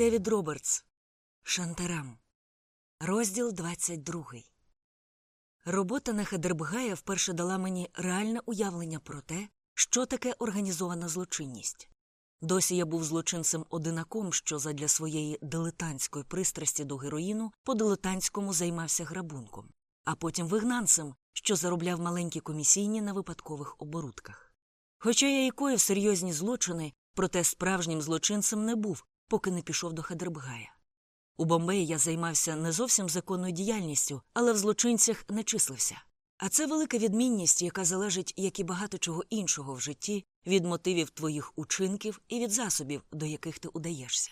Девід Робертс. Шантарам. Розділ 22. Робота на Хедербгая вперше дала мені реальне уявлення про те, що таке організована злочинність. Досі я був злочинцем одинаком, що задля своєї дилетантської пристрасті до героїну по дилетантському займався грабунком, а потім вигнанцем, що заробляв маленькі комісійні на випадкових оборудках. Хоча я і коїв серйозні злочини, проте справжнім злочинцем не був, поки не пішов до Хадербгая. У Бомбеї я займався не зовсім законною діяльністю, але в злочинцях не числився. А це велика відмінність, яка залежить, як і багато чого іншого в житті, від мотивів твоїх учинків і від засобів, до яких ти удаєшся.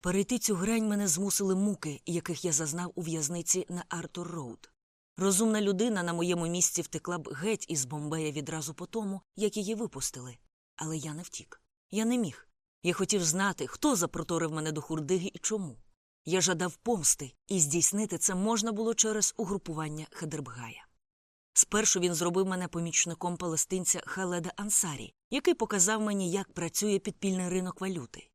Перейти цю грань мене змусили муки, яких я зазнав у в'язниці на Артур Роуд. Розумна людина на моєму місці втекла б геть із Бомбея відразу по тому, як її випустили. Але я не втік. Я не міг. Я хотів знати, хто запроторив мене до хурдиги і чому. Я жадав помсти, і здійснити це можна було через угрупування Хедербгая. Спершу він зробив мене помічником палестинця Халеда Ансарі, який показав мені, як працює підпільний ринок валюти.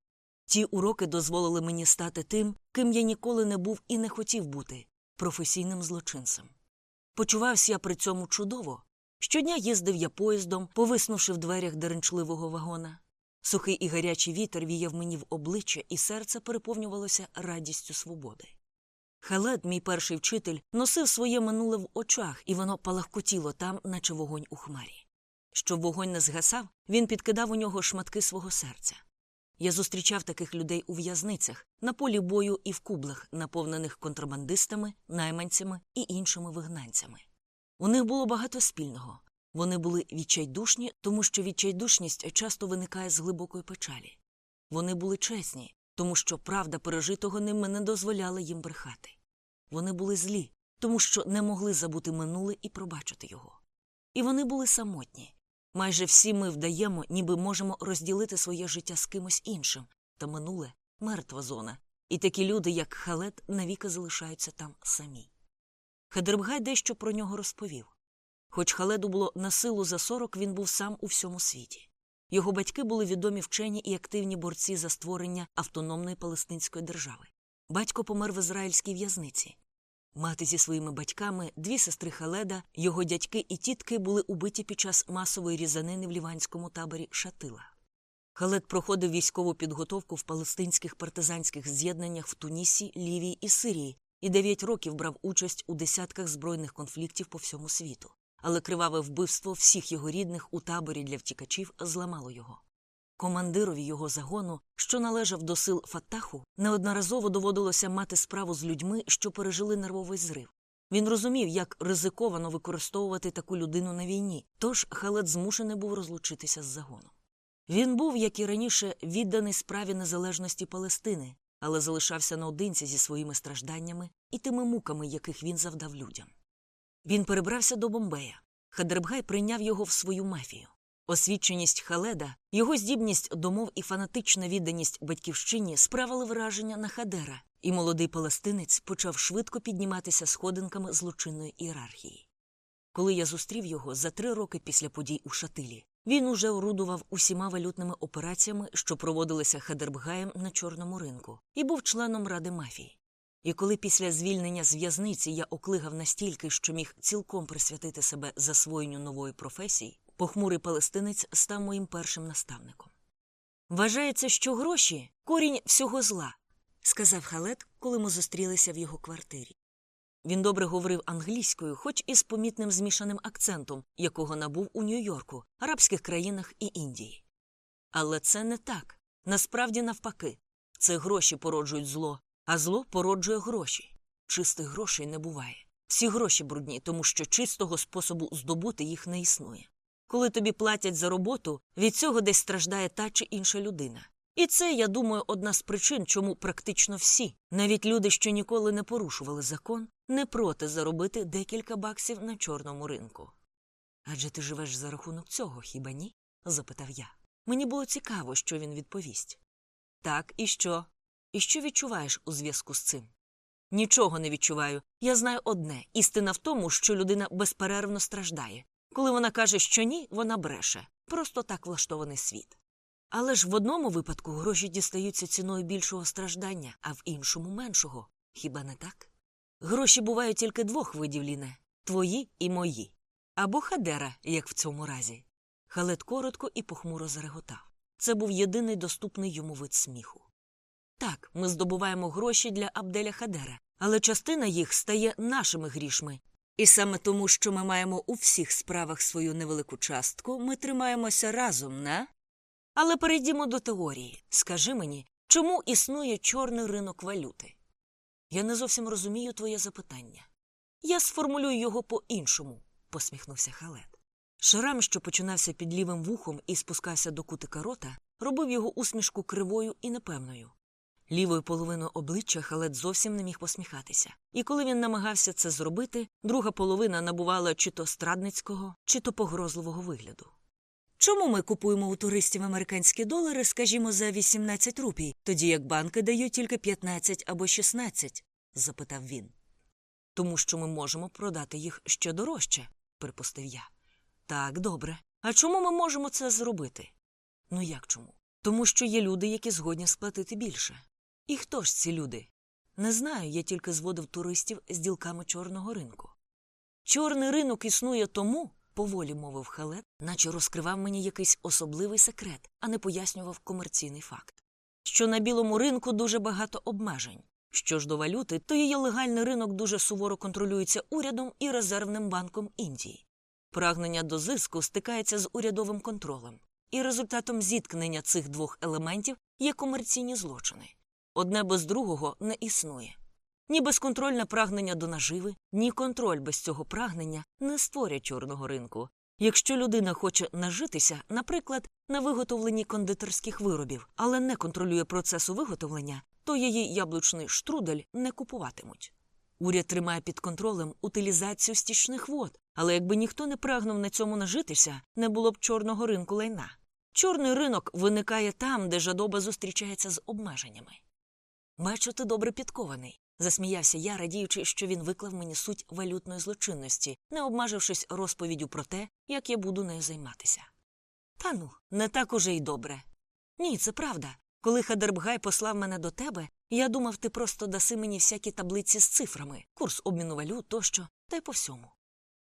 Ті уроки дозволили мені стати тим, ким я ніколи не був і не хотів бути професійним злочинцем. Почувався я при цьому чудово. Щодня їздив я поїздом, повиснувши в дверях деренчливого вагона. Сухий і гарячий вітер віяв мені в обличчя, і серце переповнювалося радістю свободи. Халед, мій перший вчитель, носив своє минуле в очах, і воно палахкотіло там, наче вогонь у хмарі. Щоб вогонь не згасав, він підкидав у нього шматки свого серця. Я зустрічав таких людей у в'язницях, на полі бою і в кублах, наповнених контрабандистами, найманцями і іншими вигнанцями. У них було багато спільного. Вони були відчайдушні, тому що відчайдушність часто виникає з глибокої печалі. Вони були чесні, тому що правда пережитого ними не дозволяла їм брехати. Вони були злі, тому що не могли забути минуле і пробачити його. І вони були самотні. Майже всі ми вдаємо, ніби можемо розділити своє життя з кимось іншим, та минуле мертва зона, і такі люди, як Халет, навіки залишаються там самі. Хедербгай дещо про нього розповів. Хоч Халеду було на силу за сорок, він був сам у всьому світі. Його батьки були відомі вчені і активні борці за створення автономної палестинської держави. Батько помер в ізраїльській в'язниці. Мати зі своїми батьками, дві сестри Халеда, його дядьки і тітки були убиті під час масової різанини в ліванському таборі Шатила. Халед проходив військову підготовку в палестинських партизанських з'єднаннях в Тунісі, Лівії і Сирії і дев'ять років брав участь у десятках збройних конфліктів по всьому світу але криваве вбивство всіх його рідних у таборі для втікачів зламало його. Командирові його загону, що належав до сил Фаттаху, неодноразово доводилося мати справу з людьми, що пережили нервовий зрив. Він розумів, як ризиковано використовувати таку людину на війні, тож Халет змушений був розлучитися з загоном. Він був, як і раніше, відданий справі незалежності Палестини, але залишався наодинці зі своїми стражданнями і тими муками, яких він завдав людям. Він перебрався до Бомбея. Хадербгай прийняв його в свою мафію. Освіченість Халеда, його здібність до мов і фанатична відданість батьківщині справили враження на Хадера, і молодий палестинець почав швидко підніматися сходинками злочинної ієрархії. Коли я зустрів його за три роки після подій у Шатилі, він уже орудував усіма валютними операціями, що проводилися Хадербгаєм на чорному ринку, і був членом ради мафії. І коли після звільнення з в'язниці я оклигав настільки, що міг цілком присвятити себе засвоєнню нової професії, похмурий палестинець став моїм першим наставником. Вважається, що гроші корінь всього зла, сказав Халет, коли ми зустрілися в його квартирі. Він добре говорив англійською, хоч і з помітним змішаним акцентом, якого набув у Нью-Йорку, арабських країнах і Індії. Але це не так. Насправді, навпаки, це гроші породжують зло, а зло породжує гроші. Чистих грошей не буває. Всі гроші брудні, тому що чистого способу здобути їх не існує. Коли тобі платять за роботу, від цього десь страждає та чи інша людина. І це, я думаю, одна з причин, чому практично всі, навіть люди, що ніколи не порушували закон, не проти заробити декілька баксів на чорному ринку. Адже ти живеш за рахунок цього, хіба ні? запитав я. Мені було цікаво, що він відповість. Так, і що? І що відчуваєш у зв'язку з цим? Нічого не відчуваю. Я знаю одне істина в тому, що людина безперервно страждає. Коли вона каже, що ні, вона бреше. Просто так влаштований світ. Але ж в одному випадку гроші дістаються ціною більшого страждання, а в іншому меншого. Хіба не так? Гроші бувають тільки двох видів ліне твої і мої. Або хадера, як в цьому разі. Халет коротко і похмуро зареготав. Це був єдиний доступний йому вид сміху. Так, ми здобуваємо гроші для Абделя Хадера, але частина їх стає нашими грішми. І саме тому, що ми маємо у всіх справах свою невелику частку, ми тримаємося разом, не? Але перейдімо до теорії. Скажи мені, чому існує чорний ринок валюти? Я не зовсім розумію твоє запитання. Я сформулюю його по-іншому, посміхнувся Халет. Шрам, що починався під лівим вухом і спускався до кутика рота, робив його усмішку кривою і непевною. Лівою половиною обличчя Халет зовсім не міг посміхатися, і коли він намагався це зробити, друга половина набувала чи то страдницького, чи то погрозливого вигляду. Чому ми купуємо у туристів американські долари, скажімо, за 18 рупій, тоді як банки дають тільки 15 або 16? запитав він. Тому що ми можемо продати їх ще дорожче, припустив я. Так, добре. А чому ми можемо це зробити? Ну як чому? Тому що є люди, які згодні сплатити більше. І хто ж ці люди? Не знаю, я тільки зводив туристів з ділками чорного ринку. Чорний ринок існує тому, поволі мовив халет, наче розкривав мені якийсь особливий секрет, а не пояснював комерційний факт. Що на білому ринку дуже багато обмежень. Що ж до валюти, то її легальний ринок дуже суворо контролюється урядом і резервним банком Індії. Прагнення до зиску стикається з урядовим контролем, і результатом зіткнення цих двох елементів є комерційні злочини. Одне без другого не існує. Ні безконтрольне прагнення до наживи, ні контроль без цього прагнення не створять чорного ринку. Якщо людина хоче нажитися, наприклад, на виготовленні кондитерських виробів, але не контролює процесу виготовлення, то її яблучний штрудель не купуватимуть. Уряд тримає під контролем утилізацію стічних вод, але якби ніхто не прагнув на цьому нажитися, не було б чорного ринку лайна. Чорний ринок виникає там, де жадоба зустрічається з обмеженнями. Бачу, ти добре підкований, засміявся я, радіючи, що він виклав мені суть валютної злочинності, не обмежившись розповіддю про те, як я буду нею займатися. Та ну, не так уже й добре. Ні, це правда. Коли Хадербгай послав мене до тебе, я думав, ти просто даси мені всякі таблиці з цифрами, курс обміну валют тощо, та й по всьому.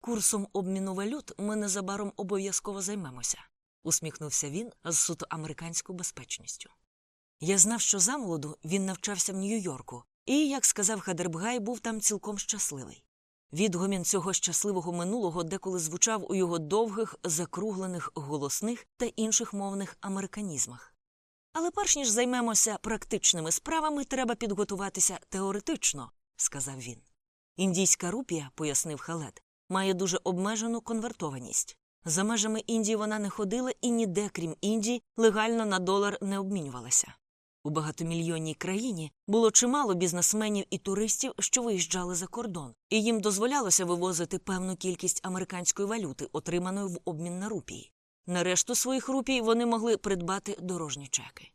Курсом обміну валют ми незабаром обов'язково займемося, усміхнувся він з суто американською безпечністю. Я знав, що замолоду він навчався в Нью-Йорку, і, як сказав Хадербгай, був там цілком щасливий. Відгомін цього щасливого минулого деколи звучав у його довгих, закруглених голосних та інших мовних американізмах. Але перш ніж займемося практичними справами, треба підготуватися теоретично, сказав він. Індійська рупія, пояснив Халет, має дуже обмежену конвертованість. За межами Індії вона не ходила і ніде, крім Індії, легально на долар не обмінювалася. У багатомільйонній країні було чимало бізнесменів і туристів, що виїжджали за кордон, і їм дозволялося вивозити певну кількість американської валюти, отриманої в обмін на рупії. На решту своїх рупій вони могли придбати дорожні чеки.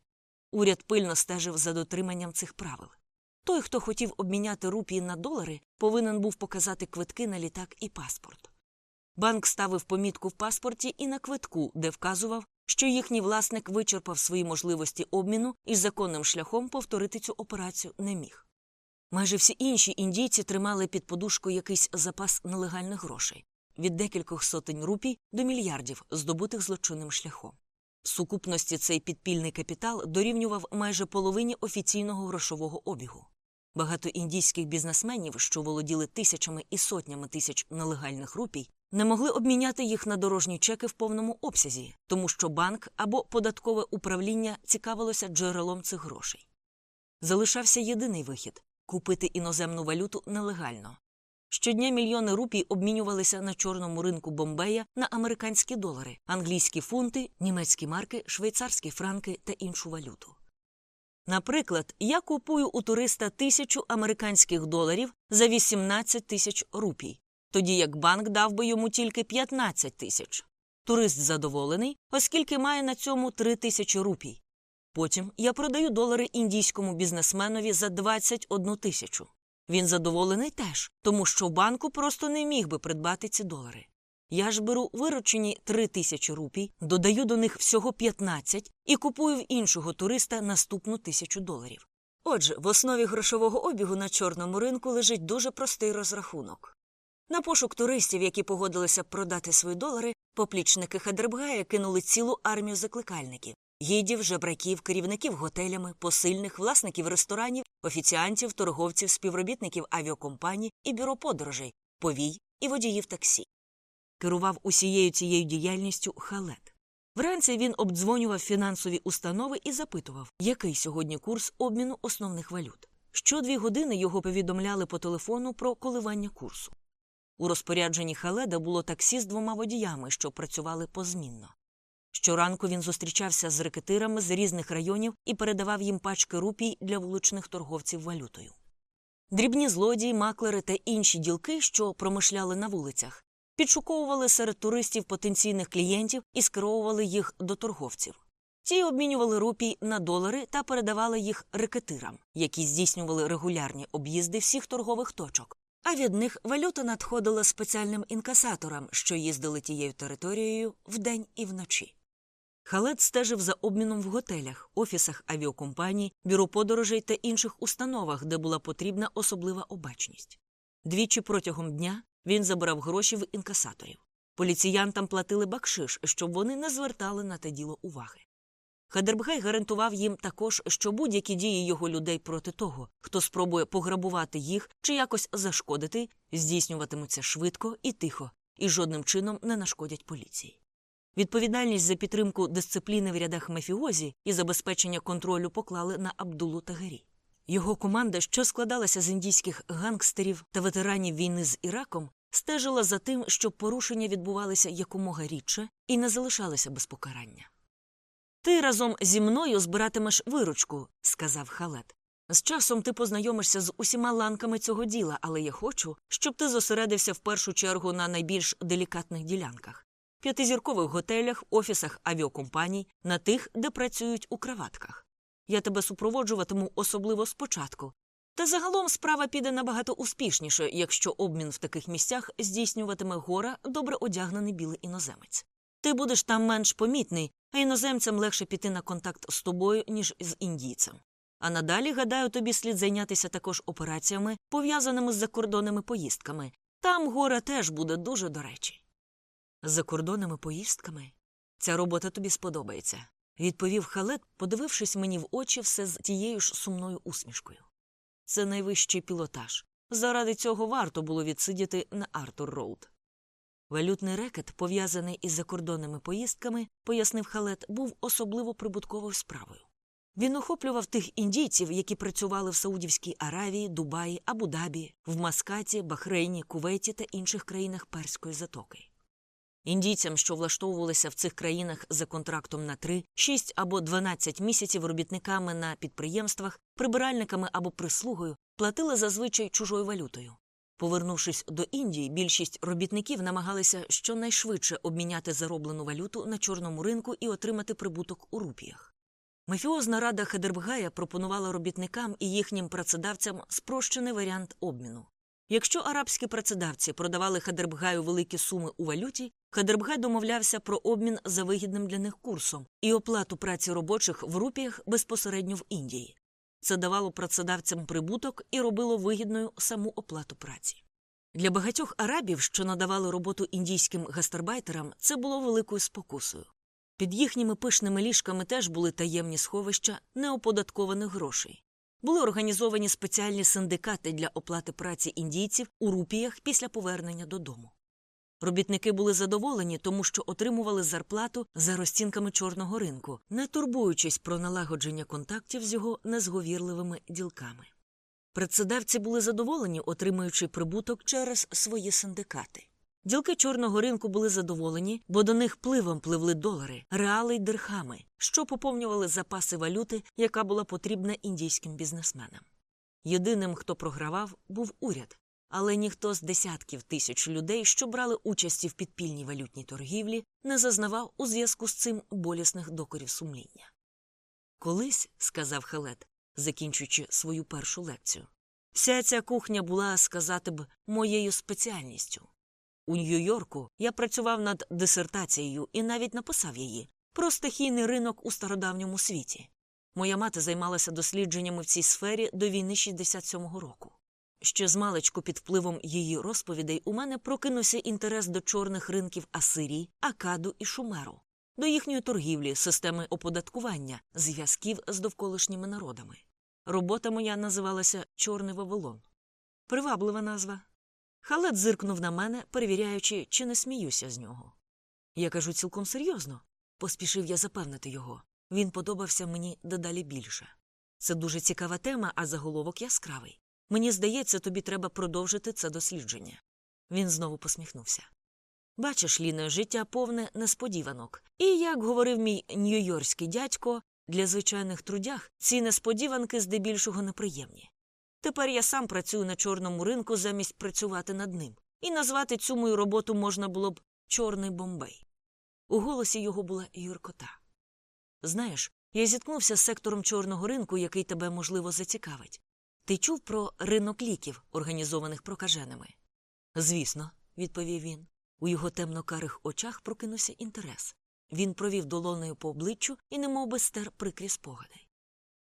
Уряд пильно стежив за дотриманням цих правил. Той, хто хотів обміняти рупії на долари, повинен був показати квитки на літак і паспорт. Банк ставив помітку в паспорті і на квитку, де вказував, що їхній власник вичерпав свої можливості обміну і законним шляхом повторити цю операцію не міг. Майже всі інші індійці тримали під подушкою якийсь запас нелегальних грошей від декількох сотень рупій до мільярдів, здобутих злочинним шляхом. В сукупності цей підпільний капітал дорівнював майже половині офіційного грошового обігу. Багато індійських бізнесменів, що володіли тисячами і сотнями тисяч нелегальних рупій, не могли обміняти їх на дорожні чеки в повному обсязі, тому що банк або податкове управління цікавилося джерелом цих грошей. Залишався єдиний вихід купити іноземну валюту нелегально. Щодня мільйони рупій обмінювалися на чорному ринку Бомбея на американські долари, англійські фунти, німецькі марки, швейцарські франки та іншу валюту. Наприклад, я купую у туриста тисячу американських доларів за 18 тисяч рупій, тоді як банк дав би йому тільки 15 тисяч. Турист задоволений, оскільки має на цьому 3 тисячі рупій. Потім я продаю долари індійському бізнесменові за 21 тисячу. Він задоволений теж, тому що в банку просто не міг би придбати ці долари. Я ж беру виручені три тисячі рупій, додаю до них всього 15 і купую в іншого туриста наступну тисячу доларів. Отже, в основі грошового обігу на чорному ринку лежить дуже простий розрахунок. На пошук туристів, які погодилися продати свої долари, поплічники Хадербгая кинули цілу армію закликальників гідів, жебраків, керівників готелями, посильних, власників ресторанів, офіціантів, торговців, співробітників авіакомпаній і бюро подорожей, повій і водіїв таксі. Керував усією цією діяльністю халет. Вранці він обдзвонював фінансові установи і запитував, який сьогодні курс обміну основних валют. Щодві години його повідомляли по телефону про коливання курсу. У розпорядженні Халеда було таксі з двома водіями, що працювали позмінно. Щоранку він зустрічався з рекетирами з різних районів і передавав їм пачки рупій для вуличних торговців валютою. Дрібні злодії, маклери та інші ділки, що промишляли на вулицях, підшуковували серед туристів потенційних клієнтів і скеровували їх до торговців. Ті обмінювали рупій на долари та передавали їх рекетирам, які здійснювали регулярні об'їзди всіх торгових точок, а від них валюта надходила спеціальним інкасаторам, що їздили тією територією вдень і вночі. Халет стежив за обміном в готелях, офісах авіакомпаній, бюро подорожей та інших установах, де була потрібна особлива обачність. Двічі протягом дня він забирав гроші в інкасаторів. Поліціянтам платили бакшиш, щоб вони не звертали на те діло уваги. Хадербгай гарантував їм також, що будь-які дії його людей проти того, хто спробує пограбувати їх чи якось зашкодити, здійснюватимуться швидко і тихо, і жодним чином не нашкодять поліції. Відповідальність за підтримку дисципліни в рядах мафіозі і забезпечення контролю поклали на Абдулу Тагарі. Його команда, що складалася з індійських гангстерів та ветеранів війни з Іраком, стежила за тим, щоб порушення відбувалися якомога рідше і не залишалися без покарання. Ти разом зі мною збиратимеш виручку, сказав Халет. З часом ти познайомишся з усіма ланками цього діла, але я хочу, щоб ти зосередився в першу чергу на найбільш делікатних ділянках п'ятизіркових готелях, офісах авіакомпаній, на тих, де працюють у краватках. Я тебе супроводжуватиму особливо спочатку. Та загалом справа піде набагато успішніше, якщо обмін в таких місцях здійснюватиме гора добре одягнений білий іноземець. Ти будеш там менш помітний, а іноземцям легше піти на контакт з тобою, ніж з індійцем. А надалі, гадаю, тобі слід зайнятися також операціями, пов'язаними з закордонними поїздками. Там гора теж буде дуже до речі. Закордонними поїздками? Ця робота тобі сподобається, відповів Халед, подивившись мені в очі все з тією ж сумною усмішкою. Це найвищий пілотаж. Заради цього варто було відсидіти на Артур Роуд. Валютний рекет, пов'язаний із закордонними поїздками, пояснив Халед, був особливо прибутковою справою. Він охоплював тих індійців, які працювали в Саудівській Аравії, Дубаї, Абу-Дабі, в Маскаті, Бахрейні, Кувейті та інших країнах Перської затоки. Індійцям, що влаштовувалися в цих країнах за контрактом на 3, 6 або 12 місяців робітниками на підприємствах, прибиральниками або прислугою, платили зазвичай чужою валютою. Повернувшись до Індії, більшість робітників намагалися щонайшвидше обміняти зароблену валюту на чорному ринку і отримати прибуток у рупіях. Мафіозна рада Хедербгая пропонувала робітникам і їхнім працедавцям спрощений варіант обміну. Якщо арабські працедавці продавали Хадербгаю великі суми у валюті, Хадербгай домовлявся про обмін за вигідним для них курсом і оплату праці робочих в рупіях безпосередньо в Індії. Це давало працедавцям прибуток і робило вигідною саму оплату праці. Для багатьох арабів, що надавали роботу індійським гастарбайтерам, це було великою спокусою. Під їхніми пишними ліжками теж були таємні сховища неоподаткованих грошей. Були організовані спеціальні синдикати для оплати праці індійців у рупіях після повернення додому. Робітники були задоволені, тому що отримували зарплату за розцінками чорного ринку, не турбуючись про налагодження контактів з його незговірливими ділками. Працедавці були задоволені, отримуючи прибуток через свої синдикати. Ділки чорного ринку були задоволені, бо до них пливом пливли долари, реали й дирхами, що поповнювали запаси валюти, яка була потрібна індійським бізнесменам. Єдиним, хто програвав, був уряд, але ніхто з десятків тисяч людей, що брали участі в підпільній валютній торгівлі, не зазнавав у зв'язку з цим болісних докорів сумління. Колись, сказав Хелет, закінчуючи свою першу лекцію, вся ця кухня була, сказати б, моєю спеціальністю. У Нью-Йорку я працював над дисертацією і навіть написав її про стихійний ринок у стародавньому світі. Моя мати займалася дослідженнями в цій сфері до війни 67-го року. Ще з маличку під впливом її розповідей у мене прокинувся інтерес до чорних ринків Асирії, Акаду і Шумеру, до їхньої торгівлі, системи оподаткування, зв'язків з довколишніми народами. Робота моя називалася Чорний Вавилон. Приваблива назва. Халет зиркнув на мене, перевіряючи, чи не сміюся з нього. Я кажу цілком серйозно, поспішив я запевнити його. Він подобався мені дедалі більше. Це дуже цікава тема, а заголовок яскравий. Мені здається, тобі треба продовжити це дослідження. Він знову посміхнувся. Бачиш, Ліне, життя повне несподіванок. І, як говорив мій нью-йоркський дядько, для звичайних трудях ці несподіванки здебільшого неприємні. Тепер я сам працюю на чорному ринку замість працювати над ним, і назвати цю мою роботу можна було б Чорний Бомбей. У голосі його була юркота. Знаєш, я зіткнувся з сектором чорного ринку, який тебе, можливо, зацікавить. Ти чув про ринок ліків, організованих прокаженими? Звісно, відповів він. У його темно-карих очах прокинувся інтерес. Він провів долонею по обличчю і немов би стер прикрі спогади.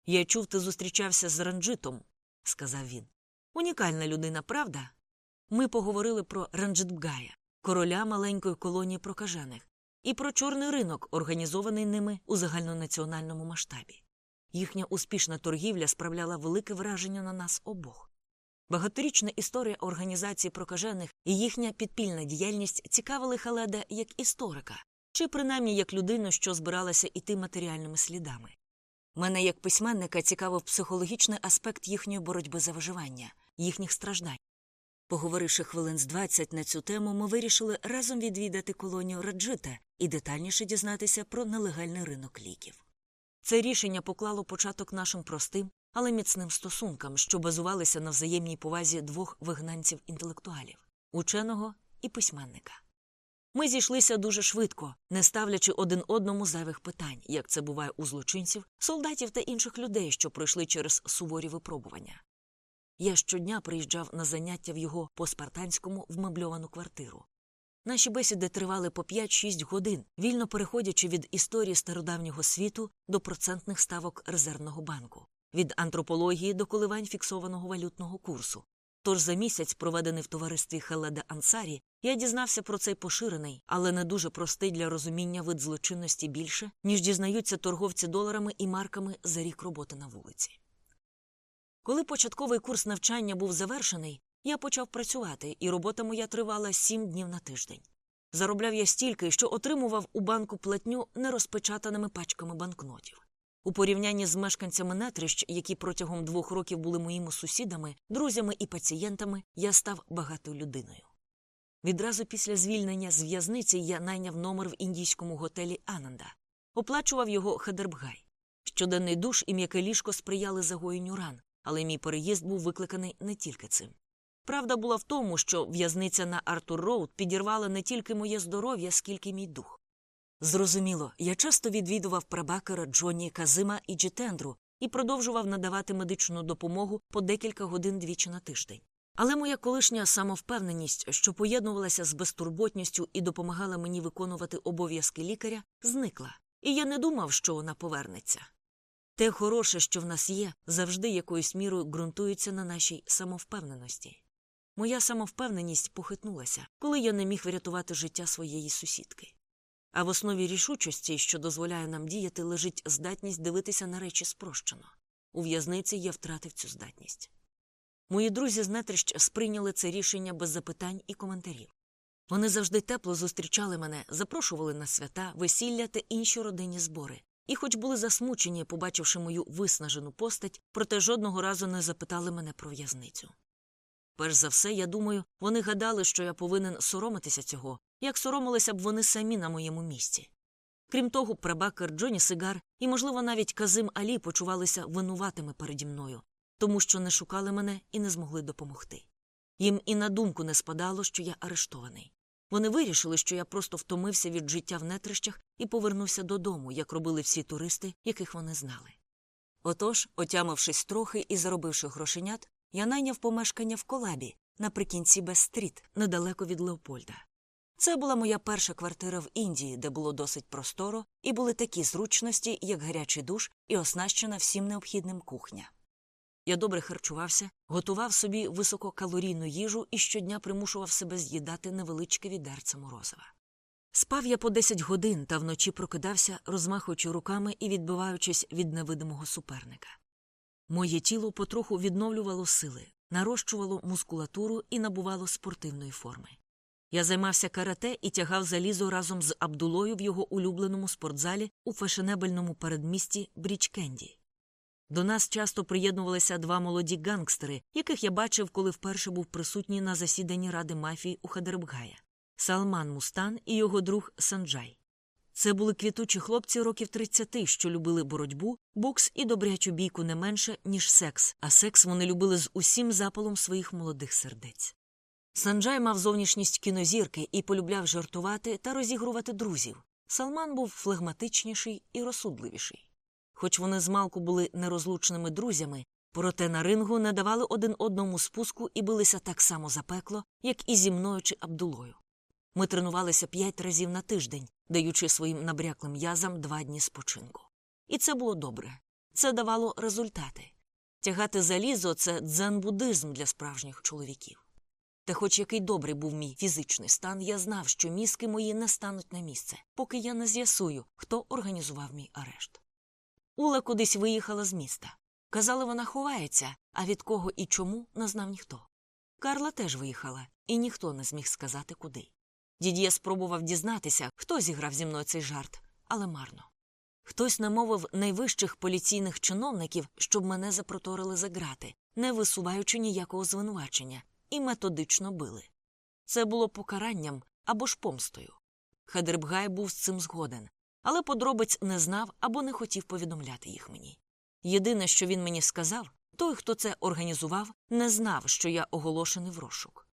Я чув, ти зустрічався з Ранджитом, сказав він. Унікальна людина, правда? Ми поговорили про Ранджитбгая, короля маленької колонії прокажених, і про чорний ринок, організований ними у загальнонаціональному масштабі. Їхня успішна торгівля справляла велике враження на нас обох. Багаторічна історія організації прокажених і їхня підпільна діяльність цікавили Халеда як історика, чи принаймні як людину, що збиралася іти матеріальними слідами. Мене як письменника цікавив психологічний аспект їхньої боротьби за виживання, їхніх страждань. Поговоривши хвилин з 20 на цю тему, ми вирішили разом відвідати колонію Раджита і детальніше дізнатися про нелегальний ринок ліків. Це рішення поклало початок нашим простим, але міцним стосункам, що базувалися на взаємній повазі двох вигнанців інтелектуалів ученого і письменника. Ми зійшлися дуже швидко, не ставлячи один одному зайвих питань, як це буває у злочинців, солдатів та інших людей, що пройшли через суворі випробування. Я щодня приїжджав на заняття в його по-спартанському вмебльовану квартиру. Наші бесіди тривали по 5-6 годин, вільно переходячи від історії стародавнього світу до процентних ставок резервного банку, від антропології до коливань фіксованого валютного курсу. Тож за місяць, проведений в товаристві Хеледа Ансарі, я дізнався про цей поширений, але не дуже простий для розуміння вид злочинності більше, ніж дізнаються торговці доларами і марками за рік роботи на вулиці. Коли початковий курс навчання був завершений, я почав працювати, і робота моя тривала сім днів на тиждень. Заробляв я стільки, що отримував у банку платню нерозпечатаними пачками банкнотів. У порівнянні з мешканцями нетрищ, які протягом двох років були моїми сусідами, друзями і пацієнтами, я став багатою людиною. Відразу після звільнення з в'язниці я найняв номер в індійському готелі Ананда, оплачував його Хедербгай. Щоденний душ і м'яке ліжко сприяли загоєнню ран, але мій переїзд був викликаний не тільки цим. Правда була в тому, що в'язниця на Артур Роуд підірвала не тільки моє здоров'я, скільки мій дух. Зрозуміло, я часто відвідував Прабакера Джонні Казима і Джітендру і продовжував надавати медичну допомогу по декілька годин двічі на тиждень. Але моя колишня самовпевненість, що поєднувалася з безтурботністю і допомагала мені виконувати обов'язки лікаря, зникла, і я не думав, що вона повернеться. Те хороше, що в нас є, завжди якоюсь мірою ґрунтується на нашій самовпевненості. Моя самовпевненість похитнулася, коли я не міг врятувати життя своєї сусідки. А в основі рішучості, що дозволяє нам діяти, лежить здатність дивитися на речі спрощено. У в'язниці я втратив цю здатність. Мої друзі з нетрищ сприйняли це рішення без запитань і коментарів. Вони завжди тепло зустрічали мене, запрошували на свята, весілля та інші родинні збори, і, хоч були засмучені, побачивши мою виснажену постать, проте жодного разу не запитали мене про в'язницю. Перш за все, я думаю, вони гадали, що я повинен соромитися цього, як соромилися б вони самі на моєму місці. Крім того, прабакер Джоні Сигар і, можливо, навіть Казим Алі почувалися винуватими переді мною, тому що не шукали мене і не змогли допомогти. Їм і на думку не спадало, що я арештований. Вони вирішили, що я просто втомився від життя в нетрищах і повернувся додому, як робили всі туристи, яких вони знали. Отож, отямившись трохи і заробивши грошенят, я найняв помешкання в колабі наприкінці Бест-стріт, недалеко від Леопольда. Це була моя перша квартира в Індії, де було досить просторо, і були такі зручності, як гарячий душ, і оснащена всім необхідним кухня. Я добре харчувався, готував собі висококалорійну їжу і щодня примушував себе з'їдати невеличке відерце морозива. Спав я по 10 годин та вночі прокидався, розмахуючи руками і відбиваючись від невидимого суперника. Моє тіло потроху відновлювало сили, нарощувало мускулатуру і набувало спортивної форми. Я займався карате і тягав залізо разом з Абдулою в його улюбленому спортзалі у фешенебельному передмісті Брічкенді. До нас часто приєднувалися два молоді гангстери, яких я бачив, коли вперше був присутній на засіданні ради мафії у Хадербгая Салман Мустан і його друг Санджай. Це були квітучі хлопці років 30, що любили боротьбу, бокс і добрячу бійку не менше, ніж секс, а секс вони любили з усім запалом своїх молодих сердець. Санджай мав зовнішність кінозірки і полюбляв жартувати та розігрувати друзів. Салман був флегматичніший і розсудливіший. Хоч вони змалку були нерозлучними друзями, проте на рингу не давали один одному спуску і билися так само запекло, як і зі мною чи Абдулою. Ми тренувалися п'ять разів на тиждень, даючи своїм набряклим язам два дні спочинку. І це було добре. Це давало результати. Тягати залізо це дзен-буддизм для справжніх чоловіків. Та, хоч який добрий був мій фізичний стан, я знав, що мізки мої не стануть на місце, поки я не з'ясую, хто організував мій арешт. Ула кудись виїхала з міста. Казали, вона ховається, а від кого і чому не знав ніхто. Карла теж виїхала, і ніхто не зміг сказати, куди. Дід'є спробував дізнатися, хто зіграв зі мною цей жарт, але марно. Хтось намовив найвищих поліційних чиновників, щоб мене запроторили за грати, не висуваючи ніякого звинувачення, і методично били. Це було покаранням або ж помстою. Хадербгай був з цим згоден, але подробиць не знав або не хотів повідомляти їх мені. Єдине, що він мені сказав, той, хто це організував, не знав, що я оголошений в розшук.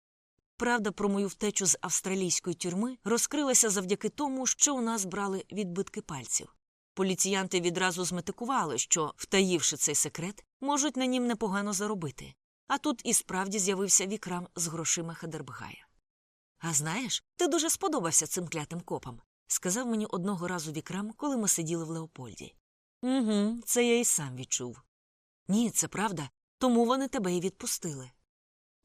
Правда про мою втечу з австралійської тюрми розкрилася завдяки тому, що у нас брали відбитки пальців. Поліціянти відразу зметикували, що, втаївши цей секрет, можуть на нім непогано заробити. А тут і справді з'явився вікрам з грошима Хадербгая. А знаєш, ти дуже сподобався цим клятим копам, сказав мені одного разу вікрам, коли ми сиділи в Леопольді. Угу, це я й сам відчув. Ні, це правда, тому вони тебе і відпустили.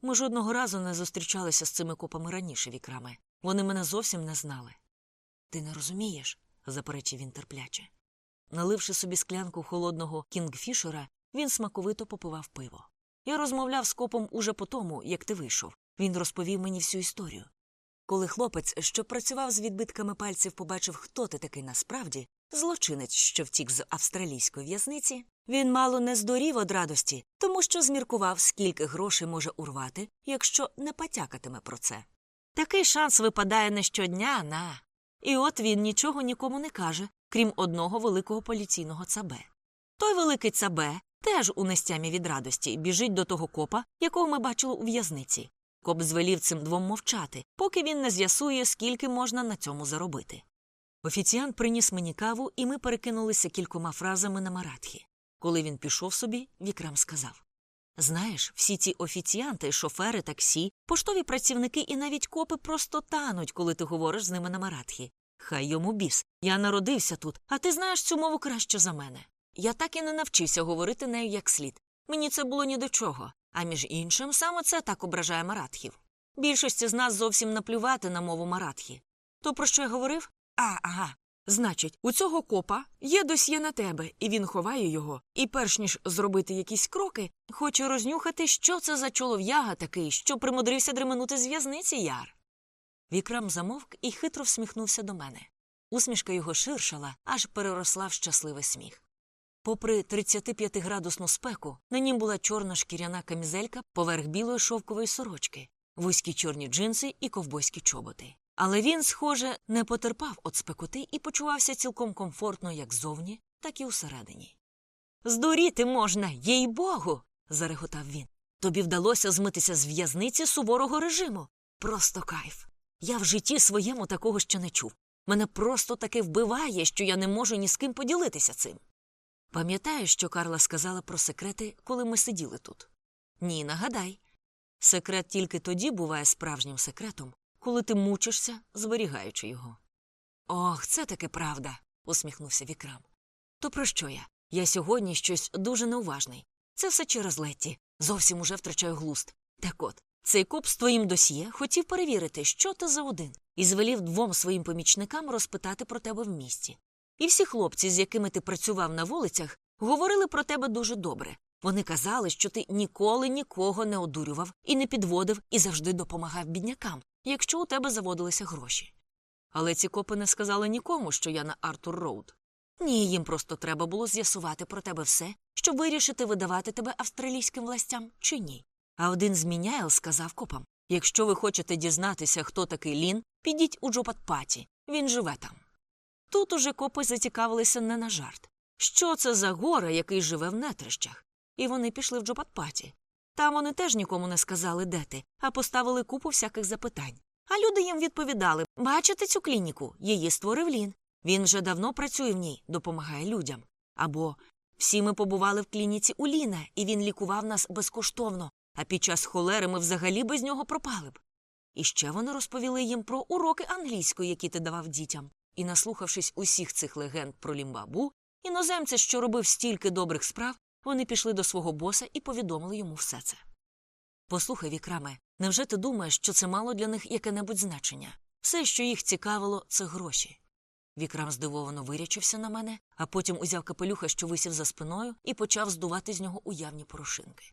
Ми жодного разу не зустрічалися з цими копами раніше, вікраме. Вони мене зовсім не знали. Ти не розумієш, заперечив він терпляче. Наливши собі склянку холодного кінгфішера, він смаковито попивав пиво. Я розмовляв з копом уже по тому, як ти вийшов. Він розповів мені всю історію. Коли хлопець, що працював з відбитками пальців, побачив, хто ти такий насправді, злочинець, що втік з австралійської в'язниці, він мало не здорів од радості, тому що зміркував, скільки грошей може урвати, якщо не потякатиме про це. Такий шанс випадає не щодня, на. І от він нічого нікому не каже, крім одного великого поліційного цабе. Той великий цабе теж у нестямі від радості біжить до того копа, якого ми бачили у в'язниці. Коп звелів цим двом мовчати, поки він не з'ясує, скільки можна на цьому заробити. Офіціант приніс мені каву, і ми перекинулися кількома фразами на маратхі. Коли він пішов собі, Вікрам сказав Знаєш, всі ці офіціанти, шофери, таксі, поштові працівники і навіть копи просто тануть, коли ти говориш з ними на маратхі. Хай йому біс. Я народився тут, а ти знаєш цю мову краще за мене. Я так і не навчився говорити нею як слід. Мені це було ні до чого. А між іншим, саме це так ображає маратхів. Більшості з нас зовсім наплювати на мову маратхі. То про що я говорив? А, ага. Значить, у цього копа є досьє на тебе, і він ховає його, і, перш ніж зробити якісь кроки, хоче рознюхати, що це за чолов'яга такий, що примудрився дременути з в'язниці яр. Вікрам замовк і хитро всміхнувся до мене. Усмішка його ширшала, аж переросла в щасливий сміх. Попри 35-градусну спеку, на нім була чорна шкіряна камізелька поверх білої шовкової сорочки, вузькі чорні джинси і ковбойські чоботи. Але він, схоже, не потерпав від спекоти і почувався цілком комфортно як зовні, так і усередині. Здуріти можна, їй богу. зареготав він. Тобі вдалося змитися з в'язниці суворого режиму. Просто кайф. Я в житті своєму такого ще не чув. Мене просто таки вбиває, що я не можу ні з ким поділитися цим. Пам'ятаєш, що Карла сказала про секрети, коли ми сиділи тут? Ні, нагадай. Секрет тільки тоді буває справжнім секретом, коли ти мучишся, зберігаючи його. Ох, це таки правда, усміхнувся Вікрам. То про що я? Я сьогодні щось дуже неуважний. Це все через Летті. Зовсім уже втрачаю глуст. Так от, цей коп з твоїм досьє хотів перевірити, що ти за один, і звелів двом своїм помічникам розпитати про тебе в місті. І всі хлопці, з якими ти працював на вулицях, говорили про тебе дуже добре. Вони казали, що ти ніколи нікого не одурював і не підводив і завжди допомагав біднякам, якщо у тебе заводилися гроші. Але ці копи не сказали нікому, що я на Артур Роуд. Ні, їм просто треба було з'ясувати про тебе все, щоб вирішити видавати тебе австралійським властям чи ні. А один з міняйл сказав копам якщо ви хочете дізнатися, хто такий Лін, підіть у Джопатпаті, він живе там. Тут уже копи зацікавилися не на жарт. Що це за гора, який живе в нетрищах? І вони пішли в Джопатпаті. Там вони теж нікому не сказали, де ти, а поставили купу всяких запитань. А люди їм відповідали бачите цю клініку? Її створив Лін. Він вже давно працює в ній, допомагає людям. Або всі ми побували в клініці у Ліна, і він лікував нас безкоштовно, а під час холери ми взагалі без нього пропали б. І ще вони розповіли їм про уроки англійської, які ти давав дітям. І, наслухавшись усіх цих легенд про лімбабу, іноземця, що робив стільки добрих справ, вони пішли до свого боса і повідомили йому все це. Послухай, Вікраме, невже ти думаєш, що це мало для них яке-небудь значення? Все, що їх цікавило, це гроші. Вікрам здивовано вирячився на мене, а потім узяв капелюха, що висів за спиною, і почав здувати з нього уявні порошинки.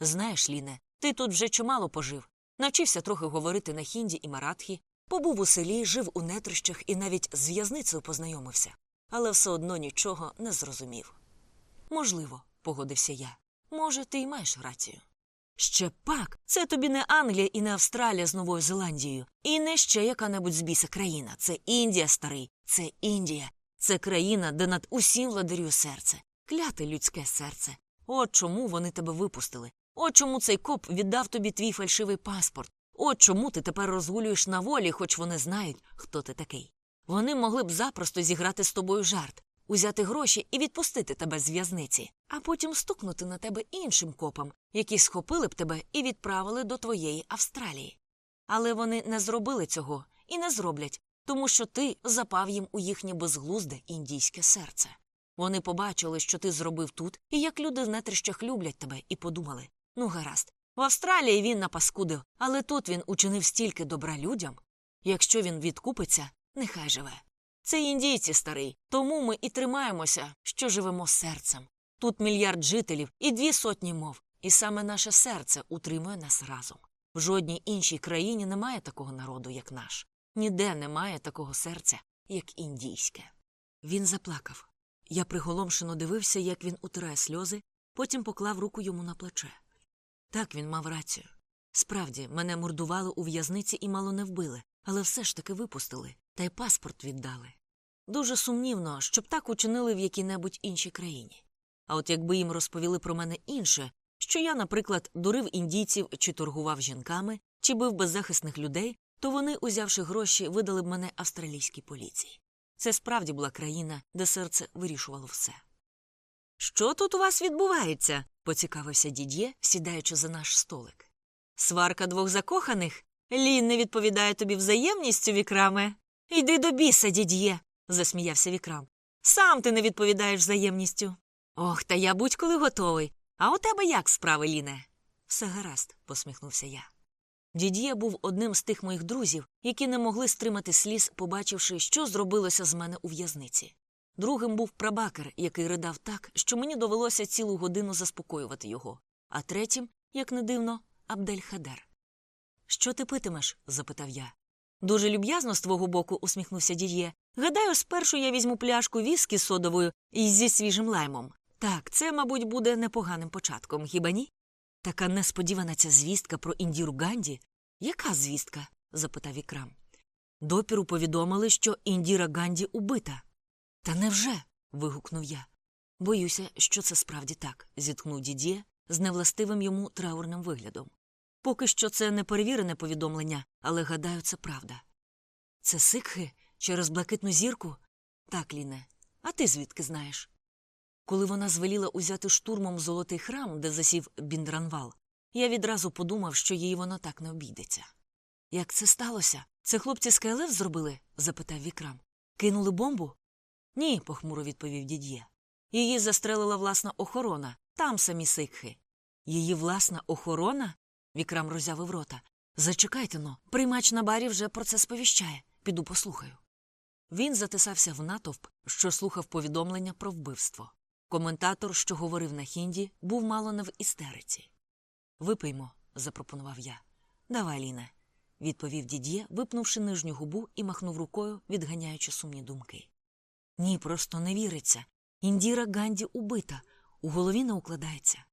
Знаєш, Ліне, ти тут вже чимало пожив, навчився трохи говорити на хінді і маратхі, побув у селі, жив у нетрищах і навіть з в'язницею познайомився, але все одно нічого не зрозумів. Можливо, погодився я. Може, ти й маєш рацію. Ще пак, це тобі не Англія і не Австралія з Новою Зеландією, і не ще яка-небудь з біса країна. Це Індія, старий, це Індія. Це країна, де над усім владарює серце, кляте людське серце. От чому вони тебе випустили. От чому цей коп віддав тобі твій фальшивий паспорт. От чому ти тепер розгулюєш на волі, хоч вони знають, хто ти такий. Вони могли б запросто зіграти з тобою жарт, узяти гроші і відпустити тебе з в'язниці, а потім стукнути на тебе іншим копам, які схопили б тебе і відправили до твоєї Австралії. Але вони не зробили цього і не зроблять, тому що ти запав їм у їхнє безглузде індійське серце. Вони побачили, що ти зробив тут, і як люди в нетрищах люблять тебе, і подумали ну, гаразд, в Австралії він напаскудив, але тут він учинив стільки добра людям. Якщо він відкупиться, нехай живе. Це індійці старий, тому ми і тримаємося, що живемо серцем. Тут мільярд жителів і дві сотні мов, і саме наше серце утримує нас разом. В жодній іншій країні немає такого народу, як наш. Ніде немає такого серця, як індійське. Він заплакав. Я приголомшено дивився, як він утирає сльози, потім поклав руку йому на плече. Так він мав рацію. Справді, мене мордували у в'язниці і мало не вбили, але все ж таки випустили, та й паспорт віддали. Дуже сумнівно, щоб так учинили в якій-небудь іншій країні. А от якби їм розповіли про мене інше, що я, наприклад, дурив індійців чи торгував жінками, чи бив беззахисних людей, то вони, узявши гроші, видали б мене австралійській поліції. Це справді була країна, де серце вирішувало все. Що тут у вас відбувається? поцікавився дід'є, сідаючи за наш столик. Сварка двох закоханих? Лін не відповідає тобі взаємністю, вікраме. Йди до біса, дід'є, засміявся вікрам. Сам ти не відповідаєш взаємністю. Ох, та я будь коли готовий. А у тебе як справи, Ліне? Все гаразд, посміхнувся я. Дід'є був одним з тих моїх друзів, які не могли стримати сліз, побачивши, що зробилося з мене у в'язниці. Другим був прабакер, який ридав так, що мені довелося цілу годину заспокоювати його, а третім, як не дивно, Абдель-Хадер. Що ти питимеш? запитав я. Дуже люб'язно з твого боку, усміхнувся дід'є. Гадаю, спершу я візьму пляшку віскі содовою і зі свіжим лаймом. Так, це, мабуть, буде непоганим початком, хіба ні? Така несподівана ця звістка про Індіру Ганді. Яка звістка? запитав Ікрам. Допіру повідомили, що Індіра Ганді убита. Та невже? вигукнув я. Боюся, що це справді так, зітхнув дідє з невластивим йому траурним виглядом. Поки що це не перевірене повідомлення, але гадаю, це правда. Це сикхи через блакитну зірку? Так, Ліне. А ти звідки знаєш? Коли вона звеліла узяти штурмом золотий храм, де засів біндранвал, я відразу подумав, що їй воно так не обійдеться. Як це сталося? Це хлопці з КЛФ зробили? запитав Вікрам. Кинули бомбу? Ні, похмуро відповів дід'є. Її застрелила власна охорона, там самі сикхи. Її власна охорона? Вікрам роззявив рота. Зачекайте но, приймач на барі вже про це сповіщає. Піду послухаю. Він затисався в натовп, що слухав повідомлення про вбивство. Коментатор, що говорив на хінді, був мало не в істериці. Випиймо, запропонував я. Давай, Ліне, відповів дід'є, випнувши нижню губу і махнув рукою, відганяючи сумні думки. Ні, просто не віриться. Індіра Ганді убита, у голові не укладається.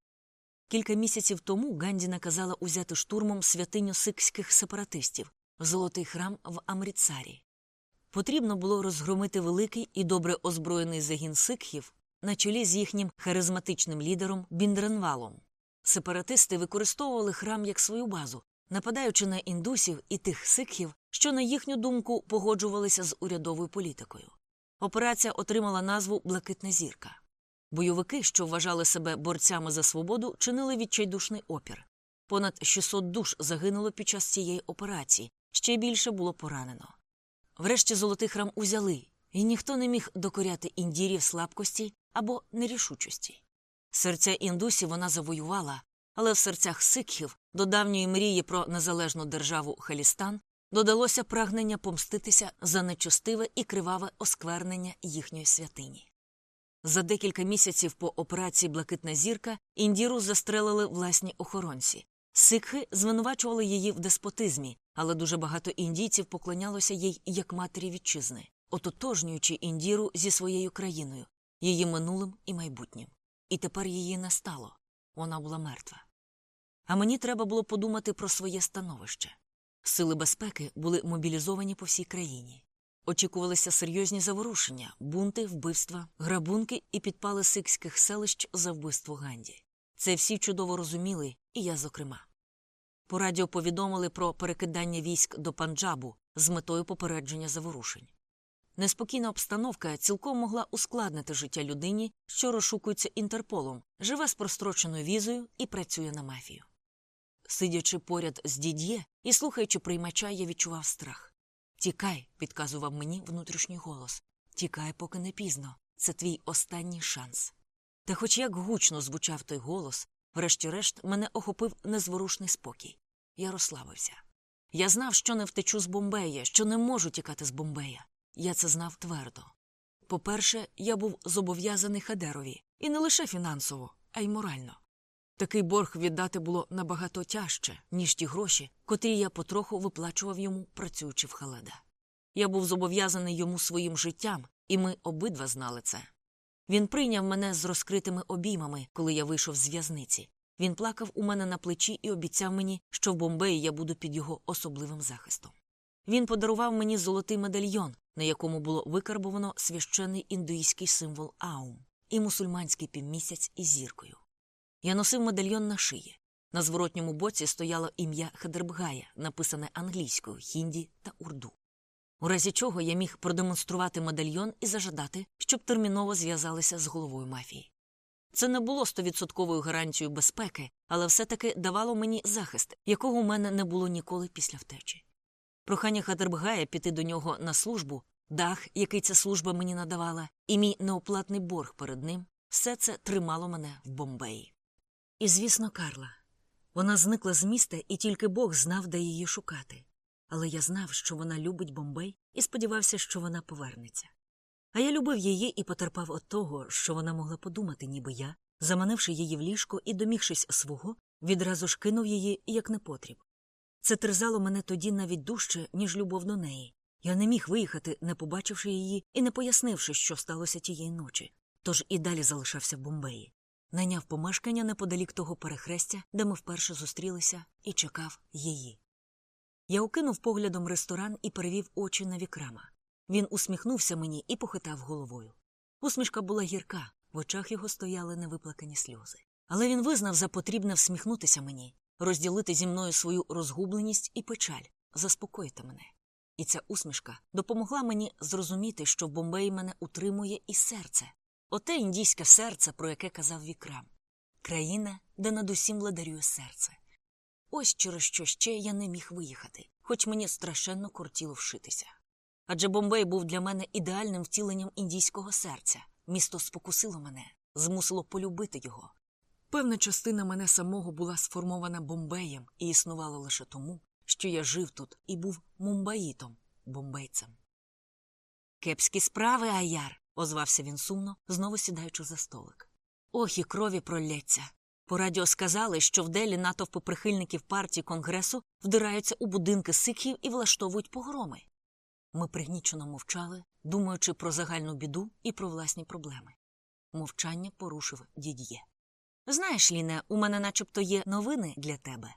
Кілька місяців тому Ганді наказала узяти штурмом святиню сикських сепаратистів, золотий храм в Амріцарі. Потрібно було розгромити великий і добре озброєний загін сикхів на чолі з їхнім харизматичним лідером Біндренвалом. Сепаратисти використовували храм як свою базу, нападаючи на індусів і тих сикхів, що, на їхню думку, погоджувалися з урядовою політикою. Операція отримала назву Блакитна зірка. Бойовики, що вважали себе борцями за свободу, чинили відчайдушний опір. Понад 600 душ загинуло під час цієї операції, ще більше було поранено. Врешті золотий храм узяли, і ніхто не міг докоряти індірів слабкості або нерішучості. Серця індусів вона завоювала, але в серцях сикхів до давньої мрії про незалежну державу Халістан додалося прагнення помститися за нечостиве і криваве осквернення їхньої святині. За декілька місяців по операції Блакитна зірка індіру застрелили власні охоронці. Сикхи звинувачували її в деспотизмі, але дуже багато індійців поклонялося їй як матері вітчизни, ототожнюючи індіру зі своєю країною, її минулим і майбутнім. І тепер її не стало вона була мертва. А мені треба було подумати про своє становище. Сили безпеки були мобілізовані по всій країні. Очікувалися серйозні заворушення, бунти, вбивства, грабунки і підпали сикських селищ за вбивство Ганді. Це всі чудово розуміли, і я, зокрема. По радіо повідомили про перекидання військ до Панджабу з метою попередження заворушень. Неспокійна обстановка цілком могла ускладнити життя людині, що розшукується Інтерполом, живе з простроченою візою і працює на мафію. Сидячи поряд з дід'є і слухаючи приймача, я відчував страх. Тікай, підказував мені внутрішній голос. Тікай, поки не пізно. Це твій останній шанс. Та хоч як гучно звучав той голос, врешті-решт мене охопив незворушний спокій. Я розслабився. Я знав, що не втечу з Бомбея, що не можу тікати з Бомбея. Я це знав твердо. По-перше, я був зобов'язаний Хадерові, і не лише фінансово, а й морально. Такий борг віддати було набагато тяжче, ніж ті гроші, котрі я потроху виплачував йому, працюючи в Халеда. Я був зобов'язаний йому своїм життям, і ми обидва знали це. Він прийняв мене з розкритими обіймами, коли я вийшов з в'язниці. Він плакав у мене на плечі і обіцяв мені, що в Бомбеї я буду під його особливим захистом. Він подарував мені золотий медальйон, на якому було викарбовано священний індуїзький символ Аум і мусульманський півмісяць із зіркою. Я носив медальйон на шиї. На зворотньому боці стояло ім'я Хадербгая, написане англійською, хінді та урду. У разі чого я міг продемонструвати медальйон і зажадати, щоб терміново зв'язалися з головою мафії. Це не було стовідсотковою гарантією безпеки, але все таки давало мені захист, якого у мене не було ніколи після втечі. Прохання Хадербгая піти до нього на службу, дах, який ця служба мені надавала, і мій неоплатний борг перед ним все це тримало мене в Бомбеї. І, звісно, Карла. Вона зникла з міста, і тільки Бог знав, де її шукати. Але я знав, що вона любить Бомбей, і сподівався, що вона повернеться. А я любив її і потерпав від того, що вона могла подумати, ніби я, заманивши її в ліжко і домігшись свого, відразу ж кинув її як непотріб. Це терзало мене тоді навіть дужче, ніж любов до неї. Я не міг виїхати, не побачивши її і не пояснивши, що сталося тієї ночі, тож і далі залишався в Бомбеї. Найняв помешкання неподалік того перехрестя, де ми вперше зустрілися, і чекав її. Я окинув поглядом ресторан і перевів очі на вікрама. Він усміхнувся мені і похитав головою. Усмішка була гірка, в очах його стояли невиплакані сльози. Але він визнав за потрібне всміхнутися мені, розділити зі мною свою розгубленість і печаль, заспокоїти мене. І ця усмішка допомогла мені зрозуміти, що в Бомбеї мене утримує і серце, оте індійське серце, про яке казав вікрам країна, де над усім владарює серце. ось через що ще я не міг виїхати, хоч мені страшенно кортіло вшитися. Адже Бомбей був для мене ідеальним втіленням індійського серця. Місто спокусило мене, змусило полюбити його. Певна частина мене самого була сформована Бомбеєм і існувала лише тому, що я жив тут і був мумбаїтом, бомбейцем. Кепські справи, Аяр, озвався він сумно, знову сідаючи за столик. Ох, і крові пролється. По радіо сказали, що в Делі натовпи прихильників партії Конгресу вдираються у будинки сикхів і влаштовують погроми. Ми пригнічено мовчали, думаючи про загальну біду і про власні проблеми. Мовчання порушив дід'є. Знаєш, Ліне, у мене начебто є новини для тебе.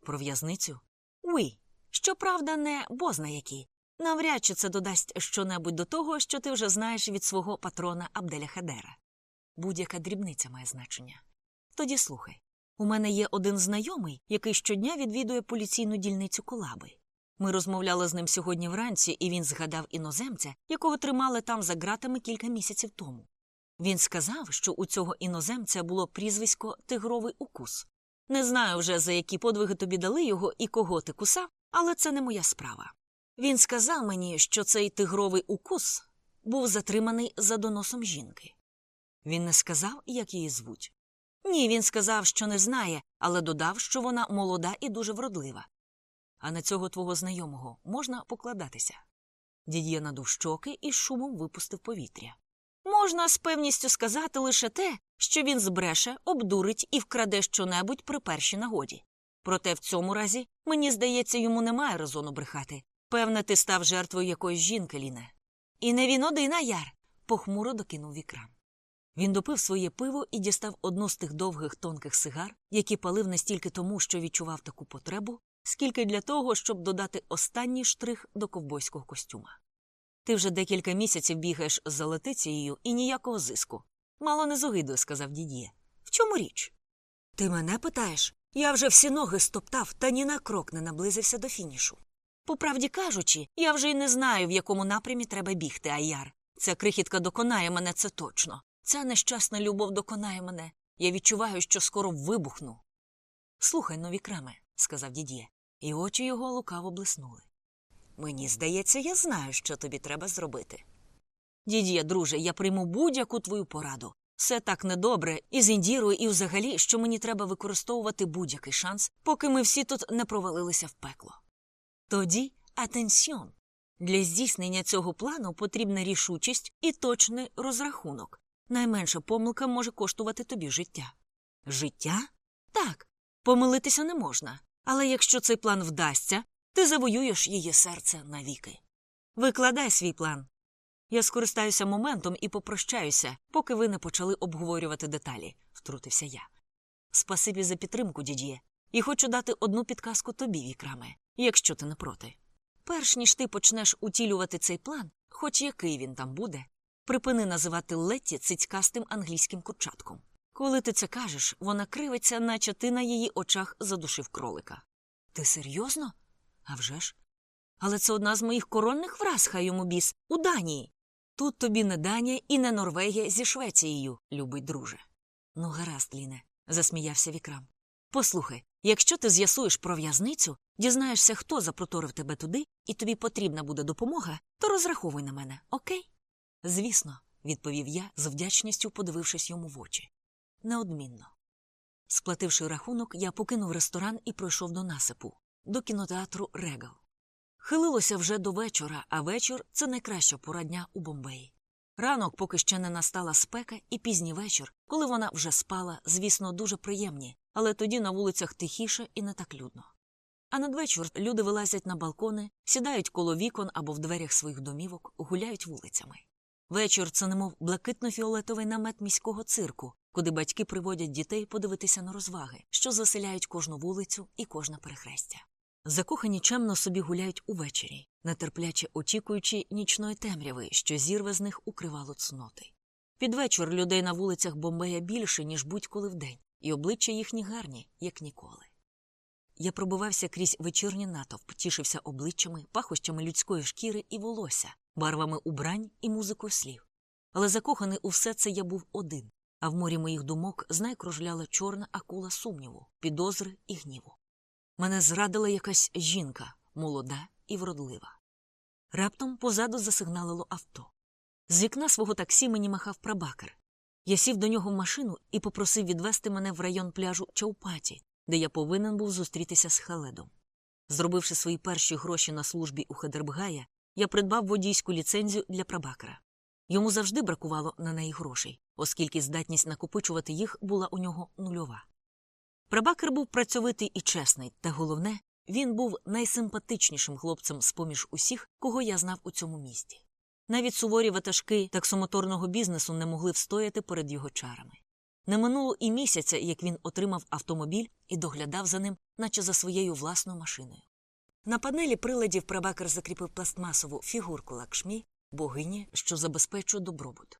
Про в'язницю? Уй. Щоправда, не бозна які. Навряд чи це додасть щонебудь до того, що ти вже знаєш від свого патрона Абделя Хедера. Будь-яка дрібниця має значення. Тоді слухай. У мене є один знайомий, який щодня відвідує поліційну дільницю колаби. Ми розмовляли з ним сьогодні вранці, і він згадав іноземця, якого тримали там за ґратами кілька місяців тому. Він сказав, що у цього іноземця було прізвисько Тигровий укус. Не знаю вже, за які подвиги тобі дали його і кого ти кусав, але це не моя справа. Він сказав мені, що цей тигровий укус був затриманий за доносом жінки. Він не сказав, як її звуть. Ні, він сказав, що не знає, але додав, що вона молода і дуже вродлива. А на цього твого знайомого можна покладатися. Дід'є надув щоки і шумом випустив повітря. Можна з певністю сказати лише те, що він збреше, обдурить і вкраде щонебудь при першій нагоді. Проте в цьому разі, мені здається, йому немає резону брехати. Певне, ти став жертвою якоїсь жінки, Ліне. І не він один, а яр, похмуро докинув вікрам. Він допив своє пиво і дістав одну з тих довгих тонких сигар, які палив не стільки тому, що відчував таку потребу, скільки для того, щоб додати останній штрих до ковбойського костюма. Ти вже декілька місяців бігаєш за летицією і ніякого зиску. Мало не з огидою, сказав дід'є. В чому річ? Ти мене питаєш? Я вже всі ноги стоптав та ні на крок не наблизився до фінішу. По правді кажучи, я вже й не знаю, в якому напрямі треба бігти, Аяр. Ця крихітка доконає мене, це точно. Ця нещасна любов доконає мене. Я відчуваю, що скоро вибухну. Слухай, нові краме, сказав дід'є, і очі його лукаво блиснули. Мені здається, я знаю, що тобі треба зробити. Дід'є, друже, я прийму будь-яку твою пораду. Все так недобре і з індірою, і взагалі, що мені треба використовувати будь-який шанс, поки ми всі тут не провалилися в пекло. Тоді атенсьон. Для здійснення цього плану потрібна рішучість і точний розрахунок. Найменша помилка може коштувати тобі життя. Життя? Так, помилитися не можна. Але якщо цей план вдасться, ти завоюєш її серце навіки. Викладай свій план. Я скористаюся моментом і попрощаюся, поки ви не почали обговорювати деталі, втрутився я. Спасибі за підтримку, дід'є, і хочу дати одну підказку тобі, вікраме, якщо ти не проти. Перш ніж ти почнеш утілювати цей план, хоч який він там буде, припини називати Летті цицькастим англійським курчатком. Коли ти це кажеш, вона кривиться, наче ти на її очах задушив кролика. Ти серйозно? А вже ж. Але це одна з моїх коронних враз, хай йому біс, у Данії. Тут тобі не Данія і не Норвегія зі Швецією, любий друже. Ну, гаразд, Ліне, засміявся вікрам. Послухай, якщо ти з'ясуєш про в'язницю, дізнаєшся, хто запроторив тебе туди, і тобі потрібна буде допомога, то розраховуй на мене, окей? Звісно, відповів я, з вдячністю подивившись йому в очі. Неодмінно. Сплативши рахунок, я покинув ресторан і пройшов до насипу, до кінотеатру Регал. Хилилося вже до вечора, а вечір це найкраща пора дня у Бомбеї. Ранок, поки ще не настала спека, і пізній вечір, коли вона вже спала, звісно, дуже приємні, але тоді на вулицях тихіше і не так людно. А надвечір люди вилазять на балкони, сідають коло вікон або в дверях своїх домівок, гуляють вулицями. Вечір це немов блакитно-фіолетовий намет міського цирку, куди батьки приводять дітей подивитися на розваги, що заселяють кожну вулицю і кожне перехрестя. Закохані чемно собі гуляють увечері, нетерпляче очікуючи нічної темряви, що зірве з них укривало цноти. Під вечір людей на вулицях Бомбея більше, ніж будь-коли вдень, і обличчя їхні гарні, як ніколи. Я пробивався крізь вечірній натовп, тішився обличчями, пахощами людської шкіри і волосся, барвами убрань і музикою слів. Але закоханий у все це я був один, а в морі моїх думок знай кружляла чорна акула сумніву, підозри і гніву. Мене зрадила якась жінка, молода і вродлива. Раптом позаду засигналило авто. З вікна свого таксі мені махав прабакер. Я сів до нього в машину і попросив відвести мене в район пляжу Чаупаті, де я повинен був зустрітися з Халедом. Зробивши свої перші гроші на службі у Хедербгая, я придбав водійську ліцензію для прабакера. Йому завжди бракувало на неї грошей, оскільки здатність накопичувати їх була у нього нульова. Прабакер був працьовитий і чесний, та головне, він був найсимпатичнішим хлопцем з поміж усіх, кого я знав у цьому місті. Навіть суворі ватажки таксомоторного бізнесу не могли встояти перед його чарами. Не минуло і місяця, як він отримав автомобіль і доглядав за ним, наче за своєю власною машиною. На панелі приладів прабакер закріпив пластмасову фігурку лакшмі, богині, що забезпечує добробут.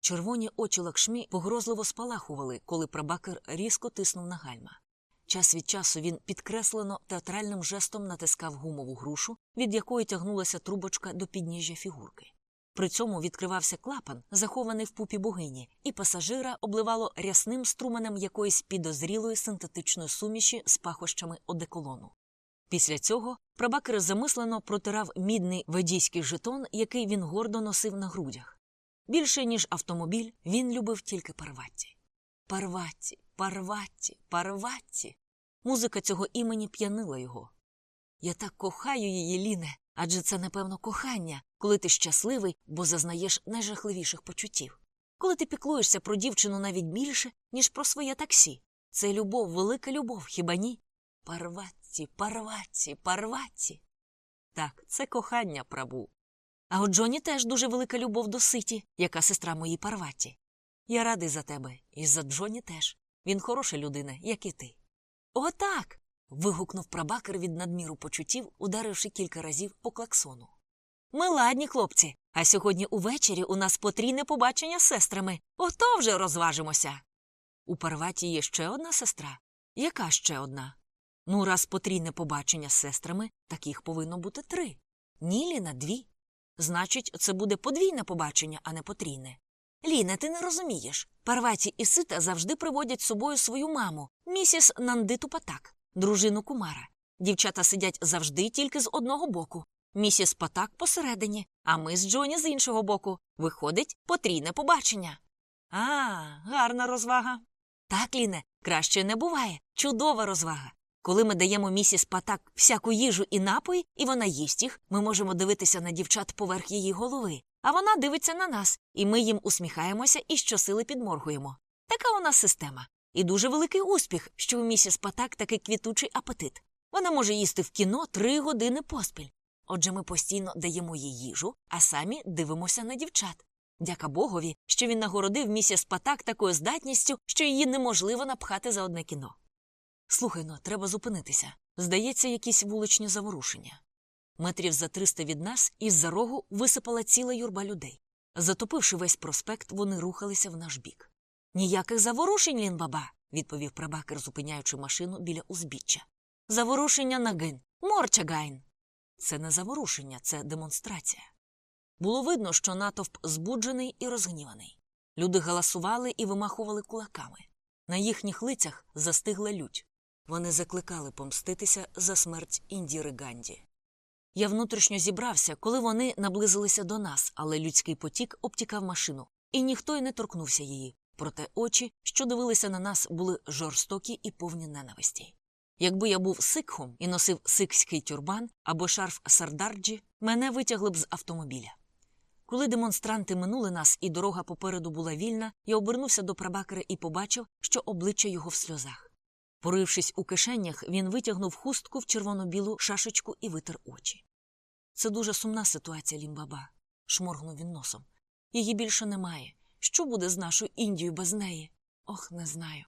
Червоні очі лакшмі погрозливо спалахували, коли прабакер різко тиснув на гальма. Час від часу він підкреслено театральним жестом натискав гумову грушу, від якої тягнулася трубочка до підніжжя фігурки. При цьому відкривався клапан, захований в пупі богині, і пасажира обливало рясним струменем якоїсь підозрілої синтетичної суміші з пахощами одеколону. Після цього прабакер замислено протирав мідний ведійський жетон, який він гордо носив на грудях. Більше, ніж автомобіль, він любив тільки парватті. Парватті, парватті, парватті. Музика цього імені п'янила його. Я так кохаю її, Ліне, адже це, напевно, кохання, коли ти щасливий, бо зазнаєш найжахливіших почуттів. Коли ти піклуєшся про дівчину навіть більше, ніж про своє таксі. Це любов, велика любов, хіба ні? Парватті, парватті, парватті. Так, це кохання, прабу. А от Джоні теж дуже велика любов до ситі, яка сестра моїй Парватті. Я радий за тебе, і за Джоні теж. Він хороша людина, як і ти. Отак. Вигукнув прабакер від надміру почуттів, ударивши кілька разів по клаксону. Ми ладні, хлопці, а сьогодні увечері у нас потрійне побачення з сестрами. Ото вже розважимося. У Парваті є ще одна сестра. Яка ще одна? Ну, раз потрійне побачення з сестрами, так їх повинно бути три. Ні, Ліна, дві. Значить, це буде подвійне побачення, а не потрійне. Ліна, ти не розумієш. Парваті і Сита завжди приводять з собою свою маму, місіс Нандиту Патак, дружину кумара. Дівчата сидять завжди тільки з одного боку. Місіс Патак посередині, а ми з Джоні з іншого боку. Виходить потрійне побачення. А, гарна розвага. Так, Ліне, краще не буває. Чудова розвага. Коли ми даємо місіс Патак всяку їжу і напої, і вона їсть їх, ми можемо дивитися на дівчат поверх її голови, а вона дивиться на нас, і ми їм усміхаємося і щосили підморгуємо. Така у нас система. І дуже великий успіх, що у місіс Патак такий квітучий апетит. Вона може їсти в кіно три години поспіль. Отже, ми постійно даємо їй їжу, а самі дивимося на дівчат. Дяка Богові, що він нагородив місіс Патак такою здатністю, що її неможливо напхати за одне кіно. Слухай но, треба зупинитися. Здається, якісь вуличні заворушення. Метрів за триста від нас із за рогу висипала ціла юрба людей. Затопивши весь проспект, вони рухалися в наш бік. Ніяких заворушень, лінбаба, відповів прабакер, зупиняючи машину біля узбіччя. Заворушення нагин, морчагайн. Це не заворушення, це демонстрація. Було видно, що натовп збуджений і розгніваний. Люди галасували і вимахували кулаками. На їхніх лицях застигла лють. Вони закликали помститися за смерть Індіри Ганді. Я внутрішньо зібрався, коли вони наблизилися до нас, але людський потік обтікав машину, і ніхто й не торкнувся її. Проте очі, що дивилися на нас, були жорстокі і повні ненависті. Якби я був сикхом і носив сикський тюрбан або шарф сардарджі, мене витягли б з автомобіля. Коли демонстранти минули нас і дорога попереду була вільна, я обернувся до Прабакера і побачив, що обличчя його в сльозах. Порившись у кишенях, він витягнув хустку в червоно-білу шашечку і витер очі. Це дуже сумна ситуація, Лінбаба, шморгнув він носом. Її більше немає. Що буде з нашою Індією без неї? Ох, не знаю.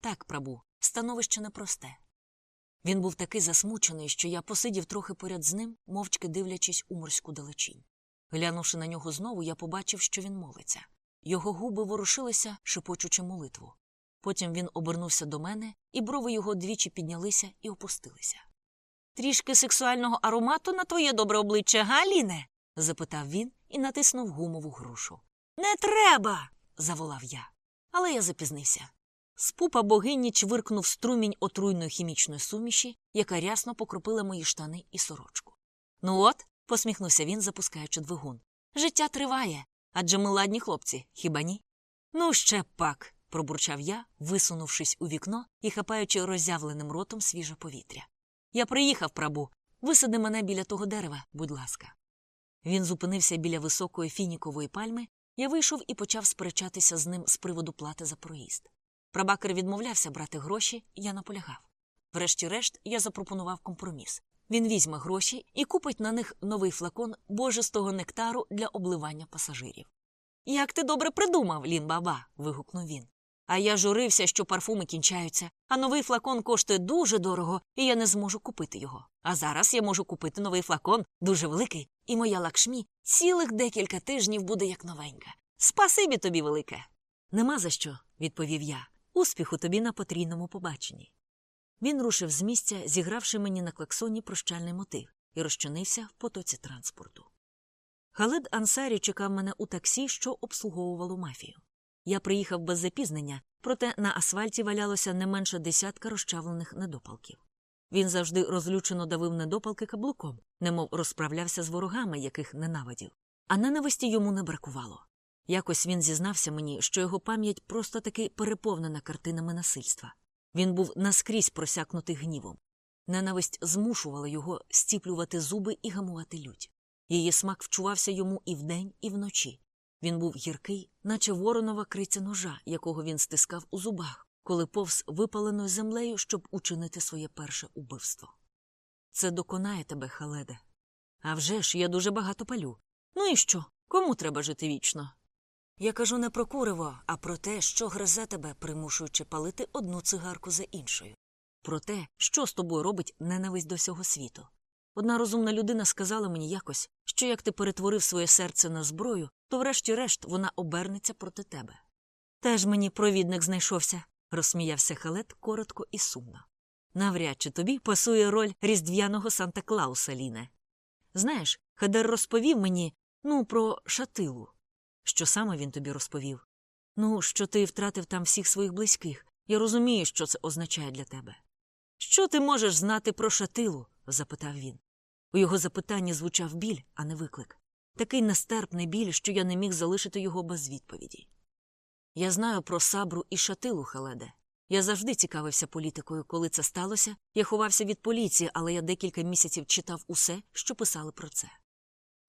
Так, прабу, становище непросте. Він був такий засмучений, що я посидів трохи поряд з ним, мовчки дивлячись у морську далечінь. Глянувши на нього знову, я побачив, що він молиться. Його губи ворушилися, шепочучи молитву. Потім він обернувся до мене, і брови його двічі піднялися і опустилися. Трішки сексуального аромату на твоє добре обличчя, Галіне? запитав він і натиснув гумову грушу. Не треба. заволав я. Але я запізнився. З пупа богині чвиркнув струмінь отруйної хімічної суміші, яка рясно покропила мої штани і сорочку. Ну от, посміхнувся він, запускаючи двигун. Життя триває. Адже ми ладні хлопці, хіба ні? Ну, ще пак, пробурчав я, висунувшись у вікно і хапаючи роззявленим ротом свіже повітря. Я приїхав, прабу. Висади мене біля того дерева, будь ласка. Він зупинився біля високої фінікової пальми, я вийшов і почав сперечатися з ним з приводу плати за проїзд. Прабакер відмовлявся брати гроші, я наполягав. Врешті-решт, я запропонував компроміс. Він візьме гроші і купить на них новий флакон божестого нектару для обливання пасажирів. Як ти добре придумав, Лін баба. вигукнув він. А я журився, що парфуми кінчаються, а новий флакон коштує дуже дорого, і я не зможу купити його. А зараз я можу купити новий флакон, дуже великий, і моя лакшмі цілих декілька тижнів буде як новенька. Спасибі тобі, велике. Нема за що, відповів я. Успіху тобі на потрійному побаченні. Він рушив з місця, зігравши мені на клаксоні прощальний мотив, і розчинився в потоці транспорту. Халид Ансарі чекав мене у таксі, що обслуговувало мафію. Я приїхав без запізнення, проте на асфальті валялося не менше десятка розчавлених недопалків. Він завжди розлючено давив недопалки каблуком, немов розправлявся з ворогами, яких ненавидів. А ненависті йому не бракувало. Якось він зізнався мені, що його пам'ять просто таки переповнена картинами насильства. Він був наскрізь просякнутий гнівом. Ненависть змушувала його стіплювати зуби і гамувати лють. Її смак вчувався йому і вдень, і вночі. Він був гіркий, наче воронова криця ножа, якого він стискав у зубах, коли повз випаленою землею, щоб учинити своє перше убивство. Це доконає тебе, Халеде. А вже ж я дуже багато палю. Ну і що? Кому треба жити вічно? Я кажу не про куриво, а про те, що гризе тебе, примушуючи палити одну цигарку за іншою. Про те, що з тобою робить ненависть до всього світу. Одна розумна людина сказала мені якось, що як ти перетворив своє серце на зброю, то врешті-решт вона обернеться проти тебе. Теж мені провідник знайшовся, розсміявся халет коротко і сумно. Навряд чи тобі пасує роль різдвяного Санта Клауса, Ліне. Знаєш, Хедер розповів мені ну, про шатилу. Що саме він тобі розповів? Ну, що ти втратив там всіх своїх близьких. Я розумію, що це означає для тебе. Що ти можеш знати про шатилу? запитав він. У його запитанні звучав біль, а не виклик. Такий нестерпний біль, що я не міг залишити його без відповіді. Я знаю про сабру і шатилу, Хеледе. Я завжди цікавився політикою, коли це сталося. Я ховався від поліції, але я декілька місяців читав усе, що писали про це.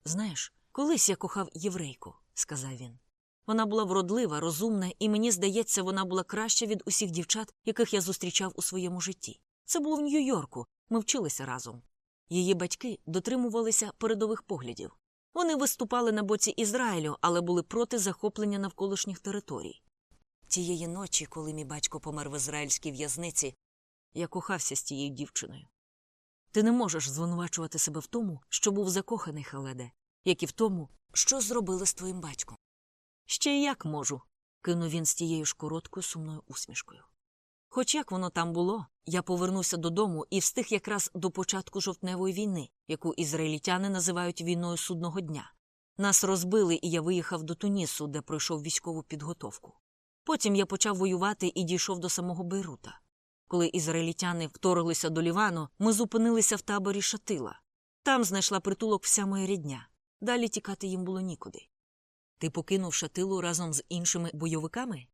Знаєш, колись я кохав єврейку, сказав він. Вона була вродлива, розумна, і мені здається, вона була краща від усіх дівчат, яких я зустрічав у своєму житті. Це було в Нью-Йорку, ми вчилися разом. Її батьки дотримувалися передових поглядів. Вони виступали на боці Ізраїлю, але були проти захоплення навколишніх територій. Тієї ночі, коли мій батько помер в ізраїльській в'язниці, я кохався з тією дівчиною. Ти не можеш звинувачувати себе в тому, що був закоханий, Халеде, як і в тому, що зробили з твоїм батьком. Ще й як можу, кинув він з тією ж короткою сумною усмішкою. Хоч як воно там було, я повернувся додому і встиг якраз до початку жовтневої війни, яку ізраїльтяни називають війною судного дня. Нас розбили, і я виїхав до Тунісу, де пройшов військову підготовку. Потім я почав воювати і дійшов до самого Бейрута. Коли ізраїльтяни вторглися до Лівану, ми зупинилися в таборі Шатила. Там знайшла притулок вся моя рідня. Далі тікати їм було нікуди. Ти покинув шатилу разом з іншими бойовиками?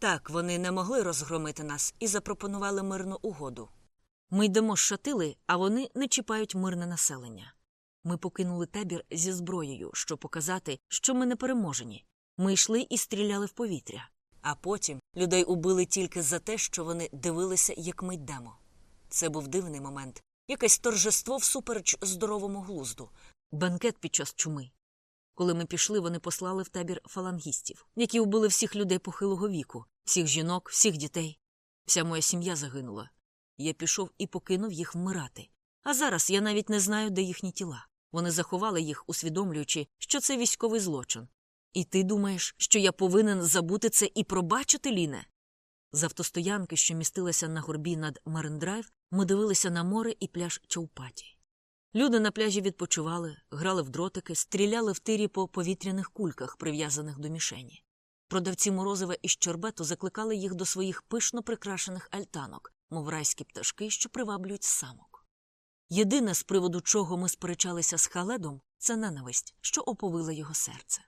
Так, вони не могли розгромити нас і запропонували мирну угоду. Ми йдемо з шатили, а вони не чіпають мирне населення. Ми покинули табір зі зброєю, щоб показати, що ми не переможені. Ми йшли і стріляли в повітря. А потім людей убили тільки за те, що вони дивилися, як ми йдемо. Це був дивний момент, якесь торжество всупереч здоровому глузду, бенкет під час чуми. Коли ми пішли, вони послали в табір фалангістів, які вбили всіх людей похилого віку, всіх жінок, всіх дітей. Вся моя сім'я загинула. Я пішов і покинув їх вмирати. А зараз я навіть не знаю, де їхні тіла. Вони заховали їх, усвідомлюючи, що це військовий злочин. І ти думаєш, що я повинен забути це і пробачити, Ліне? З автостоянки, що містилася на горбі над Марендрайв, ми дивилися на море і пляж Чаупаті. Люди на пляжі відпочивали, грали в дротики, стріляли в тирі по повітряних кульках, прив'язаних до мішені. Продавці морозива і щербету закликали їх до своїх пишно прикрашених альтанок, мов райські пташки, що приваблюють самок. Єдине, з приводу чого ми сперечалися з Халедом, це ненависть, що оповила його серце.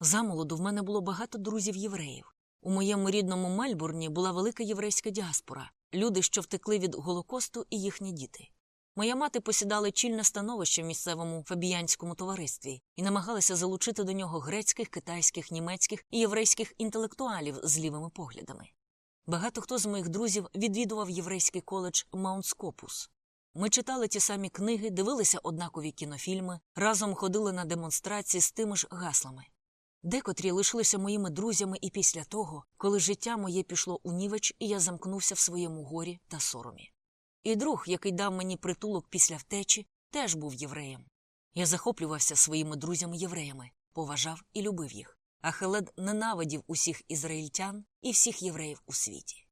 Замолоду в мене було багато друзів євреїв. У моєму рідному Мельбурні була велика єврейська діаспора, люди, що втекли від Голокосту, і їхні діти. Моя мати посідала чільне становище в місцевому фабіянському товаристві і намагалася залучити до нього грецьких, китайських, німецьких і єврейських інтелектуалів з лівими поглядами. Багато хто з моїх друзів відвідував єврейський коледж Маунт Скопус. Ми читали ті самі книги, дивилися однакові кінофільми, разом ходили на демонстрації з тими ж гаслами. Декотрі лишилися моїми друзями і після того, коли життя моє пішло у нівеч, і я замкнувся в своєму горі та соромі. І друг, який дав мені притулок після втечі, теж був євреєм. Я захоплювався своїми друзями-євреями, поважав і любив їх, а Хелед ненавидів усіх ізраїльтян і всіх євреїв у світі.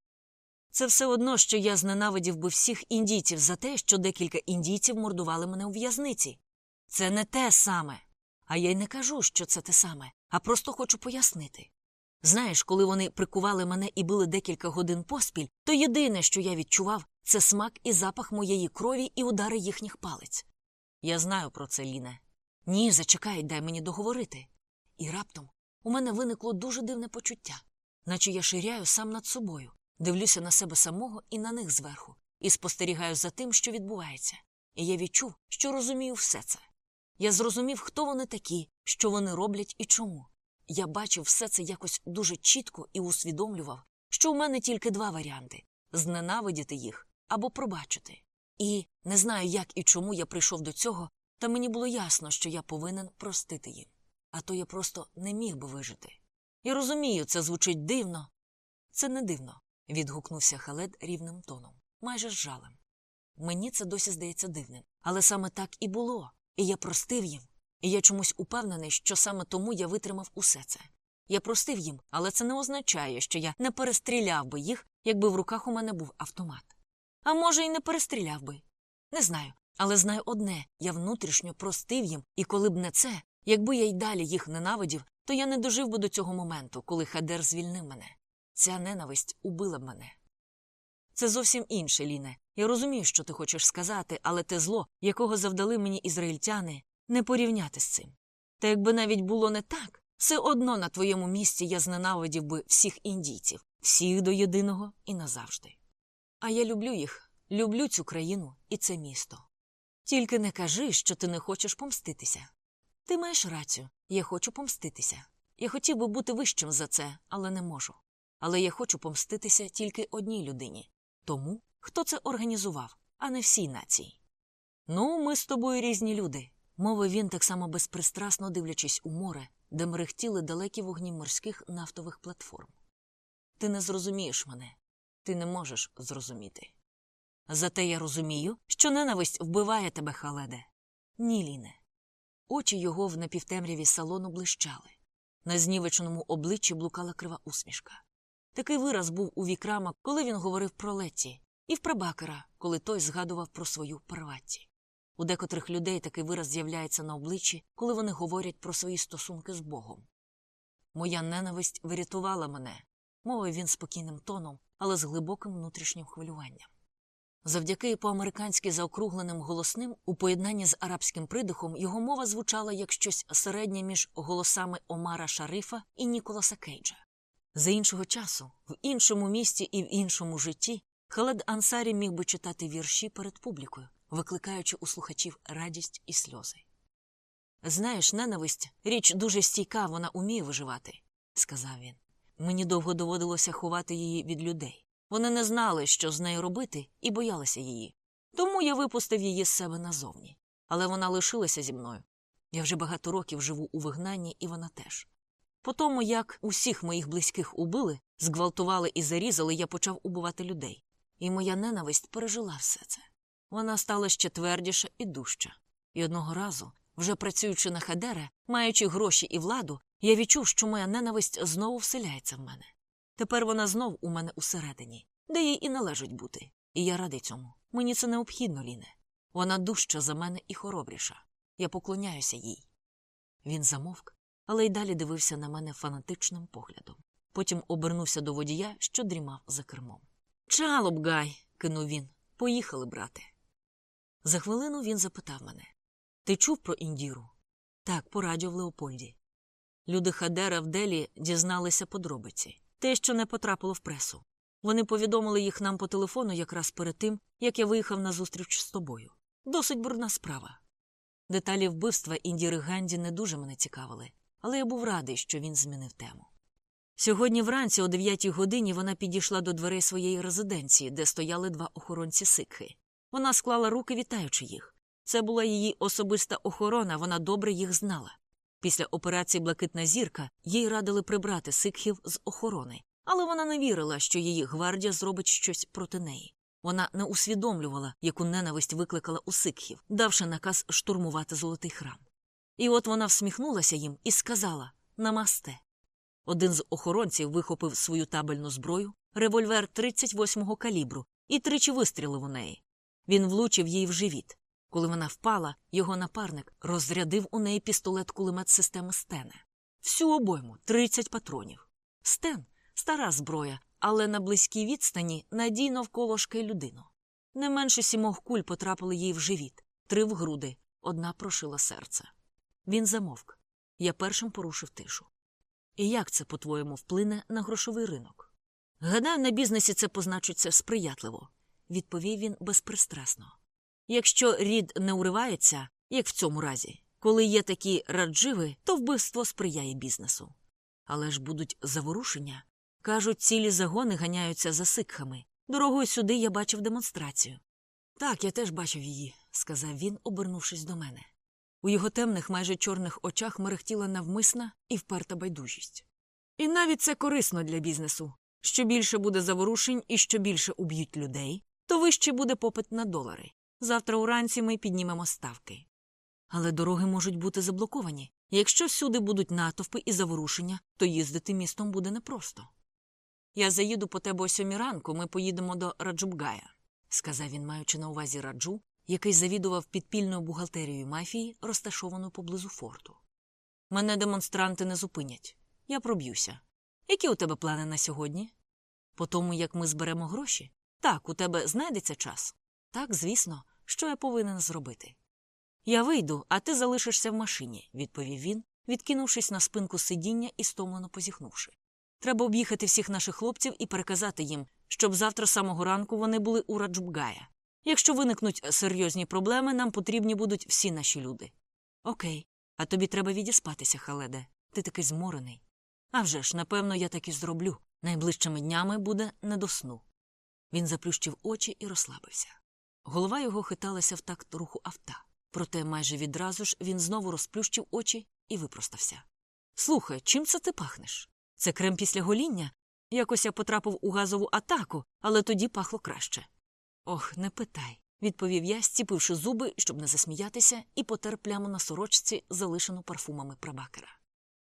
Це все одно, що я зненавидів би всіх індійців за те, що декілька індійців мордували мене у в'язниці. Це не те саме. А я й не кажу, що це те саме, а просто хочу пояснити. Знаєш, коли вони прикували мене і били декілька годин поспіль, то єдине, що я відчував, це смак і запах моєї крові і удари їхніх палець. Я знаю про це, Ліне. Ні, зачекай, дай мені договорити. І раптом у мене виникло дуже дивне почуття, наче я ширяю сам над собою, дивлюся на себе самого і на них зверху, і спостерігаю за тим, що відбувається. І я відчув, що розумію все це. Я зрозумів, хто вони такі, що вони роблять і чому. Я бачив все це якось дуже чітко і усвідомлював, що у мене тільки два варіанти зненавидіти їх або пробачити. І не знаю, як і чому я прийшов до цього, та мені було ясно, що я повинен простити їм. А то я просто не міг би вижити. Я розумію, це звучить дивно. Це не дивно, відгукнувся Халед рівним тоном, майже з жалем. Мені це досі здається дивним, але саме так і було, і я простив їм. І я чомусь упевнений, що саме тому я витримав усе це. Я простив їм, але це не означає, що я не перестріляв би їх, якби в руках у мене був автомат. А може, і не перестріляв би. Не знаю, але знаю одне я внутрішньо простив їм, і коли б не це, якби я й далі їх ненавидів, то я не дожив би до цього моменту, коли Хадер звільнив мене. Ця ненависть убила б мене. Це зовсім інше, Ліне. Я розумію, що ти хочеш сказати, але те зло, якого завдали мені ізраїльтяни, не порівняти з цим. Та якби навіть було не так, все одно на твоєму місці я зненавидів би всіх індійців, всіх до єдиного і назавжди. А я люблю їх, люблю цю країну і це місто. Тільки не кажи, що ти не хочеш помститися. Ти маєш рацію, я хочу помститися. Я хотів би бути вищим за це, але не можу. Але я хочу помститися тільки одній людині тому, хто це організував, а не всій нації. Ну, ми з тобою різні люди, мовив він так само безпристрасно дивлячись у море, де мерехтіли далекі вогні морських нафтових платформ. Ти не зрозумієш мене, ти не можеш зрозуміти. Зате я розумію, що ненависть вбиває тебе, халеде. Ні, Ліне. Очі його в напівтемряві салону блищали. На знівеченому обличчі блукала крива усмішка. Такий вираз був у вікрама, коли він говорив про Летті, і в прабакера, коли той згадував про свою парватті. У декотрих людей такий вираз з'являється на обличчі, коли вони говорять про свої стосунки з Богом. Моя ненависть врятувала мене, мовив він спокійним тоном, але з глибоким внутрішнім хвилюванням. Завдяки по-американськи заокругленим голосним, у поєднанні з арабським придихом, його мова звучала як щось середнє між голосами Омара Шарифа і Ніколаса Кейджа. За іншого часу, в іншому місті і в іншому житті, Халед Ансарі міг би читати вірші перед публікою, викликаючи у слухачів радість і сльози. Знаєш, ненависть річ дуже стійка, вона уміє виживати, сказав він. Мені довго доводилося ховати її від людей. Вони не знали, що з нею робити, і боялися її. Тому я випустив її з себе назовні. Але вона лишилася зі мною. Я вже багато років живу у вигнанні, і вона теж. По тому, як усіх моїх близьких убили, зґвалтували і зарізали, я почав убивати людей. І моя ненависть пережила все це. Вона стала ще твердіша і дужча. І одного разу, вже працюючи на Хадере, маючи гроші і владу, я відчув, що моя ненависть знову вселяється в мене. Тепер вона знов у мене усередині, де їй і належить бути. І я радий цьому. Мені це необхідно, Ліне. Вона дужча за мене і хоробріша. Я поклоняюся їй. Він замовк, але й далі дивився на мене фанатичним поглядом. Потім обернувся до водія, що дрімав за кермом. Чало б, Гай, кинув він. Поїхали, брате. За хвилину він запитав мене Ти чув про індіру? Так, по радіо в Леопольді. Люди Хадера в Делі дізналися подробиці те, що не потрапило в пресу. Вони повідомили їх нам по телефону якраз перед тим, як я виїхав на зустріч з тобою. Досить брудна справа. Деталі вбивства Індіри Ганді не дуже мене цікавили, але я був радий, що він змінив тему. Сьогодні вранці, о 9 годині, вона підійшла до дверей своєї резиденції, де стояли два охоронці сикхи. Вона склала руки, вітаючи їх. Це була її особиста охорона, вона добре їх знала. Після операції Блакитна зірка їй радили прибрати сикхів з охорони, але вона не вірила, що її гвардія зробить щось проти неї. Вона не усвідомлювала, яку ненависть викликала у сикхів, давши наказ штурмувати золотий храм. І от вона всміхнулася їм і сказала Намасте. Один з охоронців вихопив свою табельну зброю, револьвер 38-го калібру, і тричі вистрілив у неї. Він влучив їй в живіт. Коли вона впала, його напарник розрядив у неї пістолет кулемет системи Стен. Всю обойму 30 патронів. Стен стара зброя, але на близькій відстані надійно вколошкає людину. Не менше сімох куль потрапили їй в живіт, три в груди, одна прошила серце. Він замовк. Я першим порушив тишу. І як це, по-твоєму, вплине на грошовий ринок? Гадаю, на бізнесі це позначиться сприятливо, відповів він безпристрасно. Якщо рід не уривається, як в цьому разі, коли є такі радживи, то вбивство сприяє бізнесу. Але ж будуть заворушення. Кажуть, цілі загони ганяються за сикхами. Дорогою сюди я бачив демонстрацію. Так, я теж бачив її, сказав він, обернувшись до мене. У його темних, майже чорних очах мерехтіла навмисна і вперта байдужість. І навіть це корисно для бізнесу. Що більше буде заворушень і що більше уб'ють людей, то вище буде попит на долари. Завтра уранці ми піднімемо ставки. Але дороги можуть бути заблоковані. Якщо всюди будуть натовпи і заворушення, то їздити містом буде непросто. Я заїду по тебе о сьомій ранку, ми поїдемо до Раджубгая, сказав він, маючи на увазі раджу, який завідував підпільною бухгалтерією мафії, розташованою поблизу форту. Мене демонстранти не зупинять. Я проб'юся. Які у тебе плани на сьогодні? По тому, як ми зберемо гроші? Так, у тебе знайдеться час? Так, звісно, що я повинен зробити. Я вийду, а ти залишишся в машині, відповів він, відкинувшись на спинку сидіння і стомлено позіхнувши. Треба об'їхати всіх наших хлопців і переказати їм, щоб завтра самого ранку вони були у Раджубгая. Якщо виникнуть серйозні проблеми, нам потрібні будуть всі наші люди. Окей, а тобі треба відіспатися, Халеде. Ти такий зморений. А вже ж, напевно, я так і зроблю. Найближчими днями буде не до сну. Він заплющив очі і розслабився. Голова його хиталася в такт руху авто. Проте майже відразу ж він знову розплющив очі і випростався. Слухай, чим це ти пахнеш? Це крем після гоління? Якось я потрапив у газову атаку, але тоді пахло краще. Ох, не питай, відповів я, стіпивши зуби, щоб не засміятися, і потер пляму на сорочці, залишену парфумами прабакера.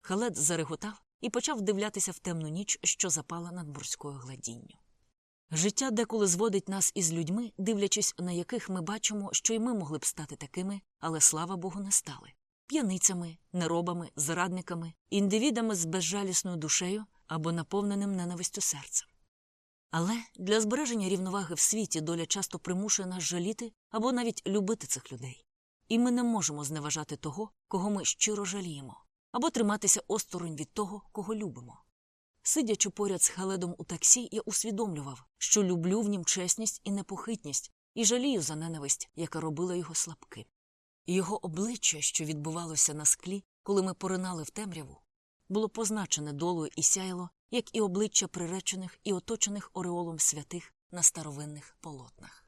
Халет зареготав і почав вдивлятися в темну ніч, що запала над морською гладінню. Життя деколи зводить нас із людьми, дивлячись, на яких ми бачимо, що й ми могли б стати такими, але слава Богу, не стали п'яницями, неробами, зрадниками, індивідами з безжалісною душею або наповненим ненавистю серцем. Але для збереження рівноваги в світі доля часто примушує нас жаліти або навіть любити цих людей. І ми не можемо зневажати того, кого ми щиро жаліємо, або триматися осторонь від того, кого любимо. Сидячи поряд з Халедом у таксі, я усвідомлював, що люблю в нім чесність і непохитність, і жалію за ненависть, яка робила його слабким. Його обличчя, що відбувалося на склі, коли ми поринали в темряву, було позначене долою і сяйло, як і обличчя приречених і оточених ореолом святих на старовинних полотнах.